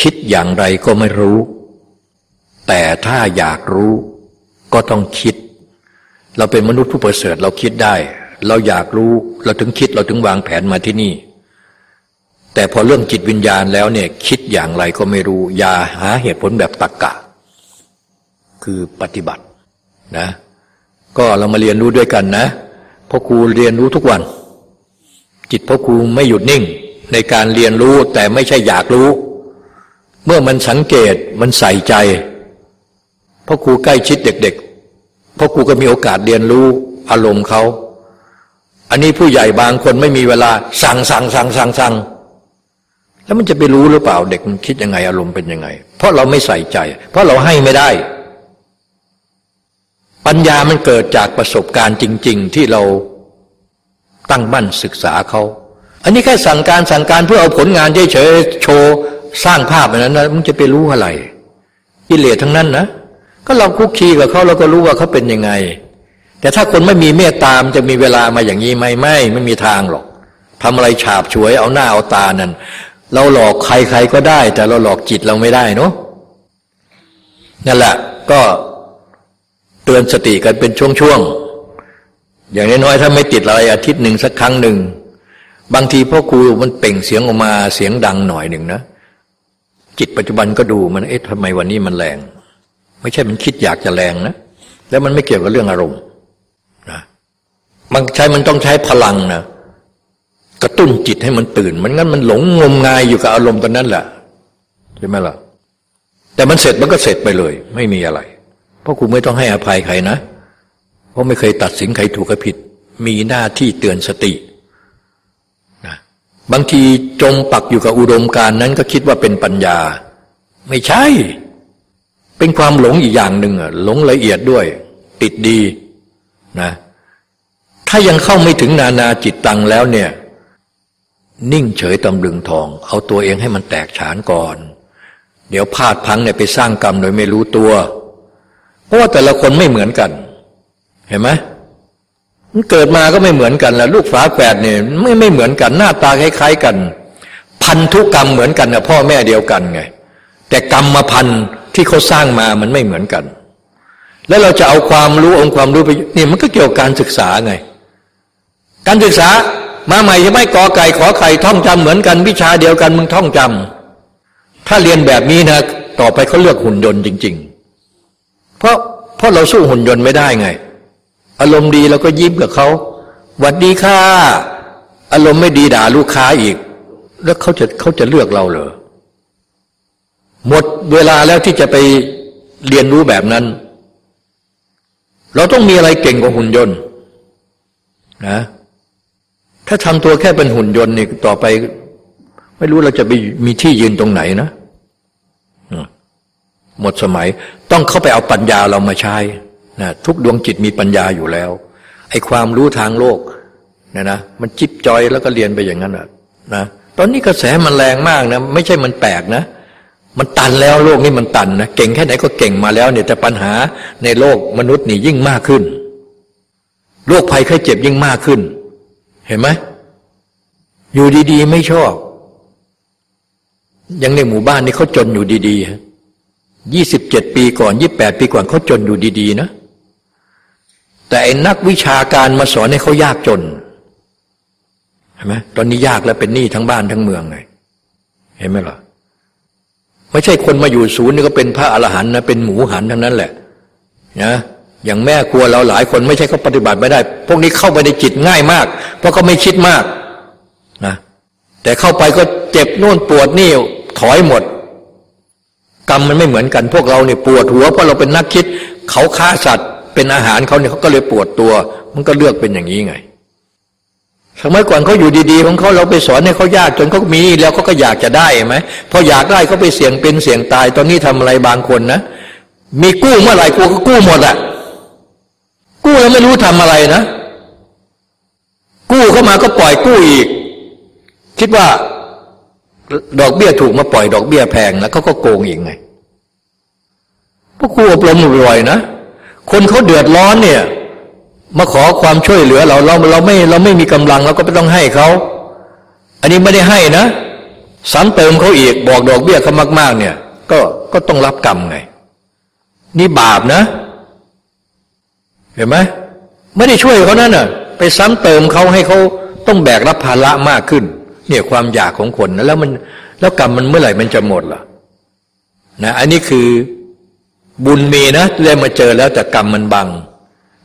คิดอย่างไรก็ไม่รู้ แต่ถ้าอยากรู้ก็ต้องคิด เราเป็นมนุษย์ผู้ประเสริฐเราคิดได้ เราอยากรู้เราถึงคิดเราถึงวางแผนมาที่นี่ แต่พอเรื่องจิตวิญญาณแล้วเนี่ย คิดอย่างไรก็ไม่รู้ อย่าหาเหตุผลแบบตักกะ คือปฏิบัตินะ ก็เรามาเรียนรู้ด้วยกันนะพ่อครูเรียนรู้ทุกวัน จิตพ่อครูไม่หยุดนิ่ง ในการเรียนรู้แต่ไม่ใช่อยากรู้ เมื่อมันสังเกตมันใส่ใจพ่อครูใกล้ชิดเด็กๆพ่อครูก็มีโอกาสเรียนรู้อารมณ์เขา อันนี้ผู้ใหญ่บางคนไม่มีเวลาสั่งสั่งสั่งสั่งสั่งแล้วมันจะไปรู้หรือเปล่าเด็กมันคิดยังไงอารมณ์เป็นยังไง เพราะเราไม่ใส่ใจ เพราะเราให้ไม่ได้ ปัญญามันเกิดจากประสบการณ์จริง ๆ ที่เรา ตั้งมั่นศึกษาเขาอันนี้แค่สั่งการสั่งการเพื่อเอาผลงานเฉยๆโชว์สร้างภาพแบบนั้นนะมันจะไปรู้อะไรกิเลสทั้งนั้นนะก็เราคุกคีกับเขาเราก็รู้ว่าเขาเป็นยังไง แต่ถ้าคนไม่มีเมตตามจะมีเวลามาอย่างนี้ไหมไม่ไม่มีทางหรอกทำอะไรฉาบฉวยเอาหน้าเอาตานั่นเราหลอกใครๆก็ได้ แต่เราหลอกจิตเราไม่ได้เนาะนั่นแหละก็เตือนสติกันเป็นช่วงๆ อย่างน้อยๆถ้าไม่ติดอะไรอาทิตย์หนึ่งสักครั้งหนึ่ง บางทีพ่อครูมันเป่งเสียงออกมาเสียงดังหน่อยหนึ่งนะ จิตปัจจุบันก็ดูมันเอ๊ะทำไมวันนี้มันแรง ไม่ใช่มันคิดอยากจะแรงนะ แล้วมันไม่เกี่ยวกับเรื่องอารมณ์นะมันใช้มันต้องใช้พลังนะกระตุ้นจิตให้มันตื่น มันงั้นมันหลงงมงายอยู่กับอารมณ์ตอนนั้นแหละใช่ไหมล่ะแต่มันเสร็จมันก็เสร็จไปเลย ไม่มีอะไร เพราะกูไม่ต้องให้อภัยใครนะ เพราะไม่เคยตัดสินใครถูกใครผิด มีหน้าที่เตือนสตินะบางทีจมปักอยู่กับอุดมการนั้นก็คิดว่าเป็นปัญญา ไม่ใช่ เป็นความหลงอีกอย่างหนึ่งอะหลงละเอียดด้วย ติดดีนะถ้ายังเข้าไม่ถึงนานาจิตตังแล้วเนี่ย นิ่งเฉยตำลึงทอง เอาตัวเองให้มันแตกฉานก่อน เดี๋ยวพลาดพังเนี่ยไปสร้างกรรมโดยไม่รู้ตัว เพราะว่าแต่ละคนไม่เหมือนกัน เห็นไหมมันเกิดมาก็ไม่เหมือนกันแล้วลูกฝาแฝดเนี่ยไม่ไม่เหมือนกัน หน้าตาคล้ายๆกัน พันธุกรรมเหมือนกันนะพ่อแม่เดียวกันไง แต่กรรมมาพันที่เขาสร้างมามันไม่เหมือนกัน แล้วเราจะเอาความรู้องค์ความรู้ไปนี่มันก็เกี่ยวกับการศึกษาไง การศึกษามาใหม่จะไม่กอไก่ขอไข่ท่องจำเหมือนกัน วิชาเดียวกันมึงท่องจำถ้าเรียนแบบนี้นะต่อไปเขาเลือกหุ่นยนต์จริง ๆ เพราะเพราะเราสู้หุ่นยนต์ไม่ได้ไง อารมณ์ดีเราก็ยิ้มกับเขาหวัดดีค่ะ อารมณ์ไม่ดีด่าลูกค้าอีก แล้วเขาจะเขาจะเลือกเราเหรอหมดเวลาแล้วที่จะไปเรียนรู้แบบนั้น เราต้องมีอะไรเก่งกว่าหุ่นยนต์นะถ้าทำตัวแค่เป็นหุ่นยนต์นี่ต่อไป ไม่รู้เราจะไปมีที่ยืนตรงไหนนะหมดสมัยต้องเข้าไปเอาปัญญาเรามาใช้ นะทุกดวงจิตมีปัญญาอยู่แล้วไอ้ความรู้ทางโลกนะนะมันจิบจอยแล้วก็เรียนไปอย่างนั้นนะนะตอนนี้กระแสมันแรงมากนะไม่ใช่มันแปลกนะ มันตันแล้วโลกนี้มันตันนะเก่งแค่ไหนก็เก่งมาแล้วเนี่ยแต่ปัญหาในโลกมนุษย์นี่ยิ่งมากขึ้น โรคภัยไข้เจ็บยิ่งมากขึ้น เห็นไหมอยู่ดีๆ ไม่ชอบ ยังในหมู่บ้านนี่เขาจนอยู่ดีๆยี่สิบเจ็ดปีก่อนยี่แปดปีก่อนเขาจนอยู่ดีๆนะ แต่อนักวิชาการมาสอนให้เขายากจนเห็นไหมตอนนี้ยากแล้วเป็นหนี้ทั้งบ้านทั้งเมืองไงเห็นไหมล่ะไม่ใช่คนมาอยู่ศูนย์นี่ก็เป็นพระอรหันต์นะเป็นหมูหันทั้งนั้นแหละนะอย่างแม่ครัวเราหลายคนไม่ใช่เขาปฏิบัติไม่ได้ พวกนี้เข้าไปในจิตง่ายมาก เพราะเขาไม่คิดมากนะแต่เข้าไปก็เจ็บโน่นปวดนี่ถอยหมด กรรมมันไม่เหมือนกัน พวกเราเนี่ยปวดหัวเพราะเราเป็นนักคิด เขาฆ่าสัตว์ เป็นอาหารเขาเนี่ยเขาก็เลยปวดตัว มันก็เลือกเป็นอย่างนี้ไง สมัยก่อนเขาอยู่ดีๆของเขาเราไปสอนให้เขายากจนเขามีแล้วเขาก็อยากจะได้ไหมพออยากได้เขาไปเสี่ยงเป็นเสี่ยงตาย ตอนนี้ทำอะไรบางคนนะมีกู้เมื่อไหร่กูก็กู้หมดอะกู้แล้วไม่รู้ทำอะไรนะ กู้เข้ามาก็ปล่อยกู้อีก คิดว่าดอกเบี้ยถูกมาปล่อยดอกเบี้ยแพงแล้วเขาก็โกงอีกไงพวกครูอบรมบ่อยนะ คนเขาเดือดร้อนเนี่ย มาขอความช่วยเหลือเราเราเราไม่เราไม่มีกำลังเราก็ไม่ต้องให้เขาอันนี้ไม่ได้ให้นะซ้ำเติมเขาอีกบอกดอกเบี้ยเขามาก ๆ เนี่ย ก็ก็ต้องรับกรรมไง นี่บาปนะ เห็นไหมไม่ได้ช่วยเขานั่นน่ะ ไปซ้ำเติมเขาให้เขาต้องแบกรับภาระมากขึ้น เนี่ยความอยากของคนนะแล้วมันแล้วกรรมมันเมื่อไหร่มันจะหมดล่ะนะ อันนี้คือ บุญมีนะได้มาเจอแล้วแต่กรรมมันบัง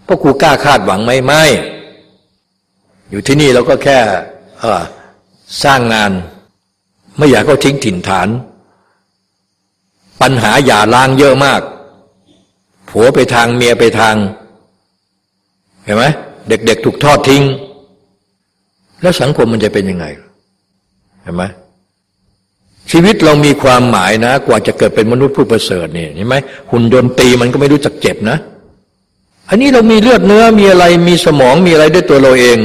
พราะครูกล้าคาดหวังไหมไม่ อยู่ที่นี่เราก็แค่สร้างงาน ไม่อยากเขาทิ้งถิ่นฐาน ปัญหาหย่าร้างเยอะมาก ผัวไปทางเมียไปทาง เห็นไหมเด็กๆถูกทอดทิ้ง แล้วสังคมมันจะเป็นยังไง เห็นไหม ชีวิตเรามีความหมายนะ กว่าจะเกิดเป็นมนุษย์ผู้ประเสริฐนี่ยเห็นไหมหุ่นยนต์ตีมันก็ไม่รู้จักเจ็บนะ อันนี้เรามีเลือดเนื้อมีอะไรมีสมองมีอะไรด้วยตัวเราเอง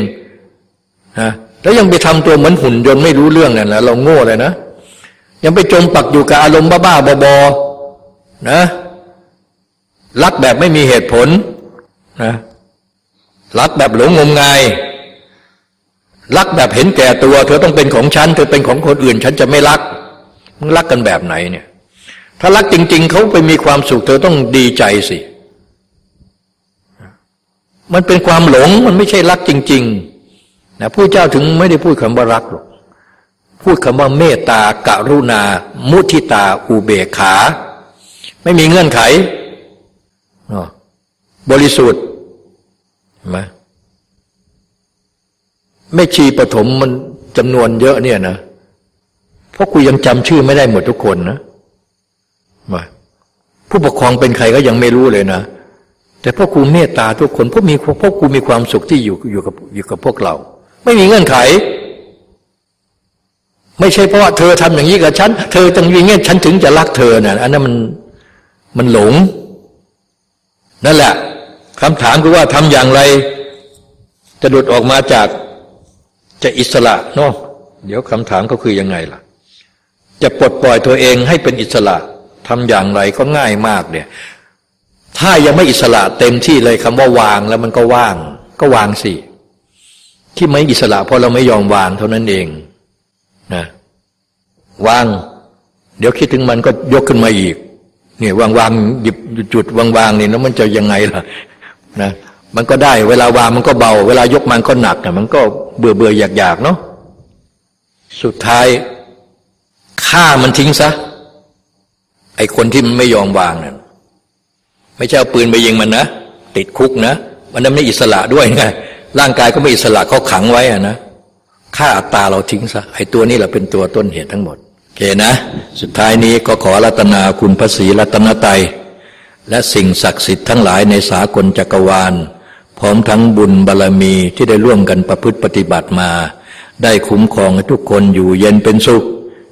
นะแล้วยังไปทำตัวเหมือนหุ่นยนต์ไม่รู้เรื่องนั่นแหละเราโง่เลยนะ ยังไปจมปักอยู่กับอารมณ์บ้าๆบอๆนะรักแบบไม่มีเหตุผลนะรักแบบหลงงมงายรักแบบเห็นแก่ตัว เธอต้องเป็นของฉัน เธอเป็นของคนอื่น ฉันจะไม่รัก มึงรักกันแบบไหนเนี่ย ถ้ารักจริง ๆเขาไปมีความสุขเธอต้องดีใจสิ มันเป็นความหลงมันไม่ใช่รักจริงๆนะผู้เจ้าถึงไม่ได้พูดคำว่ารักหรอกพูดคำว่าเมตตากรุณา มุทิตา อุเบกขา ไม่มีเงื่อนไข บริสุทธิ์ไหมไม่ชีปฐมมันจำนวนเยอะเนี่ยนะ ราะกูยังจำชื่อไม่ได้หมดทุกคนนะมาผู้ปกครองเป็นใครก็ยังไม่รู้เลยนะ แต่พ่อครูเมตตาทุกคนพ่อมีพ่อครูมีความสุขที่อยู่อยู่กับอยู่กับพวกเรา ไม่มีเงื่อนไข ไม่ใช่เพราะว่าเธอทำอย่างนี้กับฉัน เธอต้องอย่างนี้ฉันถึงจะรักเธอนะ่ะอันนั้นมันมันหลง นั่นแหละคำถามคือว่าทำอย่างไร จะหลุดออกมาจากจะอิสระเนาะเดี๋ยวคำถามก็คือยังไงล่ะ จะปลดปล่อยตัวเองให้เป็นอิสระทำอย่างไรก็ง่ายมากเนี่ย ถ้ายังไม่อิสระเต็มที่เลยคำว่าวางแล้วมันก็ว่าง ก็วางสิที่ไม่อิสระเพราะเราไม่ยอมวางเท่านั้นเองนะวาง เดี๋ยวคิดถึงมันก็ยกขึ้นมาอีกเนี่ยวางวางหยิบจุดวางวางนี่แล้วมันจะยังไงล่ะนะมันก็ได้เวลาวางมันก็เบา เวลายกมันก็หนักนะมันก็เบื่อเบื่ออยากอยากเนาะสุดท้าย ฆ่ามันทิ้งซะ ไอคนที่มันไม่ยอมวางนั่นไม่ใช่เอาปืนไปยิงมันนะ ติดคุกนะ มันนั้นไม่อิสระด้วยไงร่างกายก็ไม่อิสระเขาขังไว้อะนะฆ่าอัตตาเราทิ้งซะไอตัวนี้แหละเป็นตัวต้นเหตุทั้งหมดโอเคนะ สุดท้ายนี้ก็ขอรัตนาคุณพระศรีรัตนตรัยและสิ่งศักดิ์สิทธิ์ทั้งหลายในสากลจักรวาล พร้อมทั้งบุญบารรมีที่ได้ร่วมกันประพฤติปฏิบัติมา ได้คุ้มครองให้ทุกคนอยู่เย็นเป็นสุข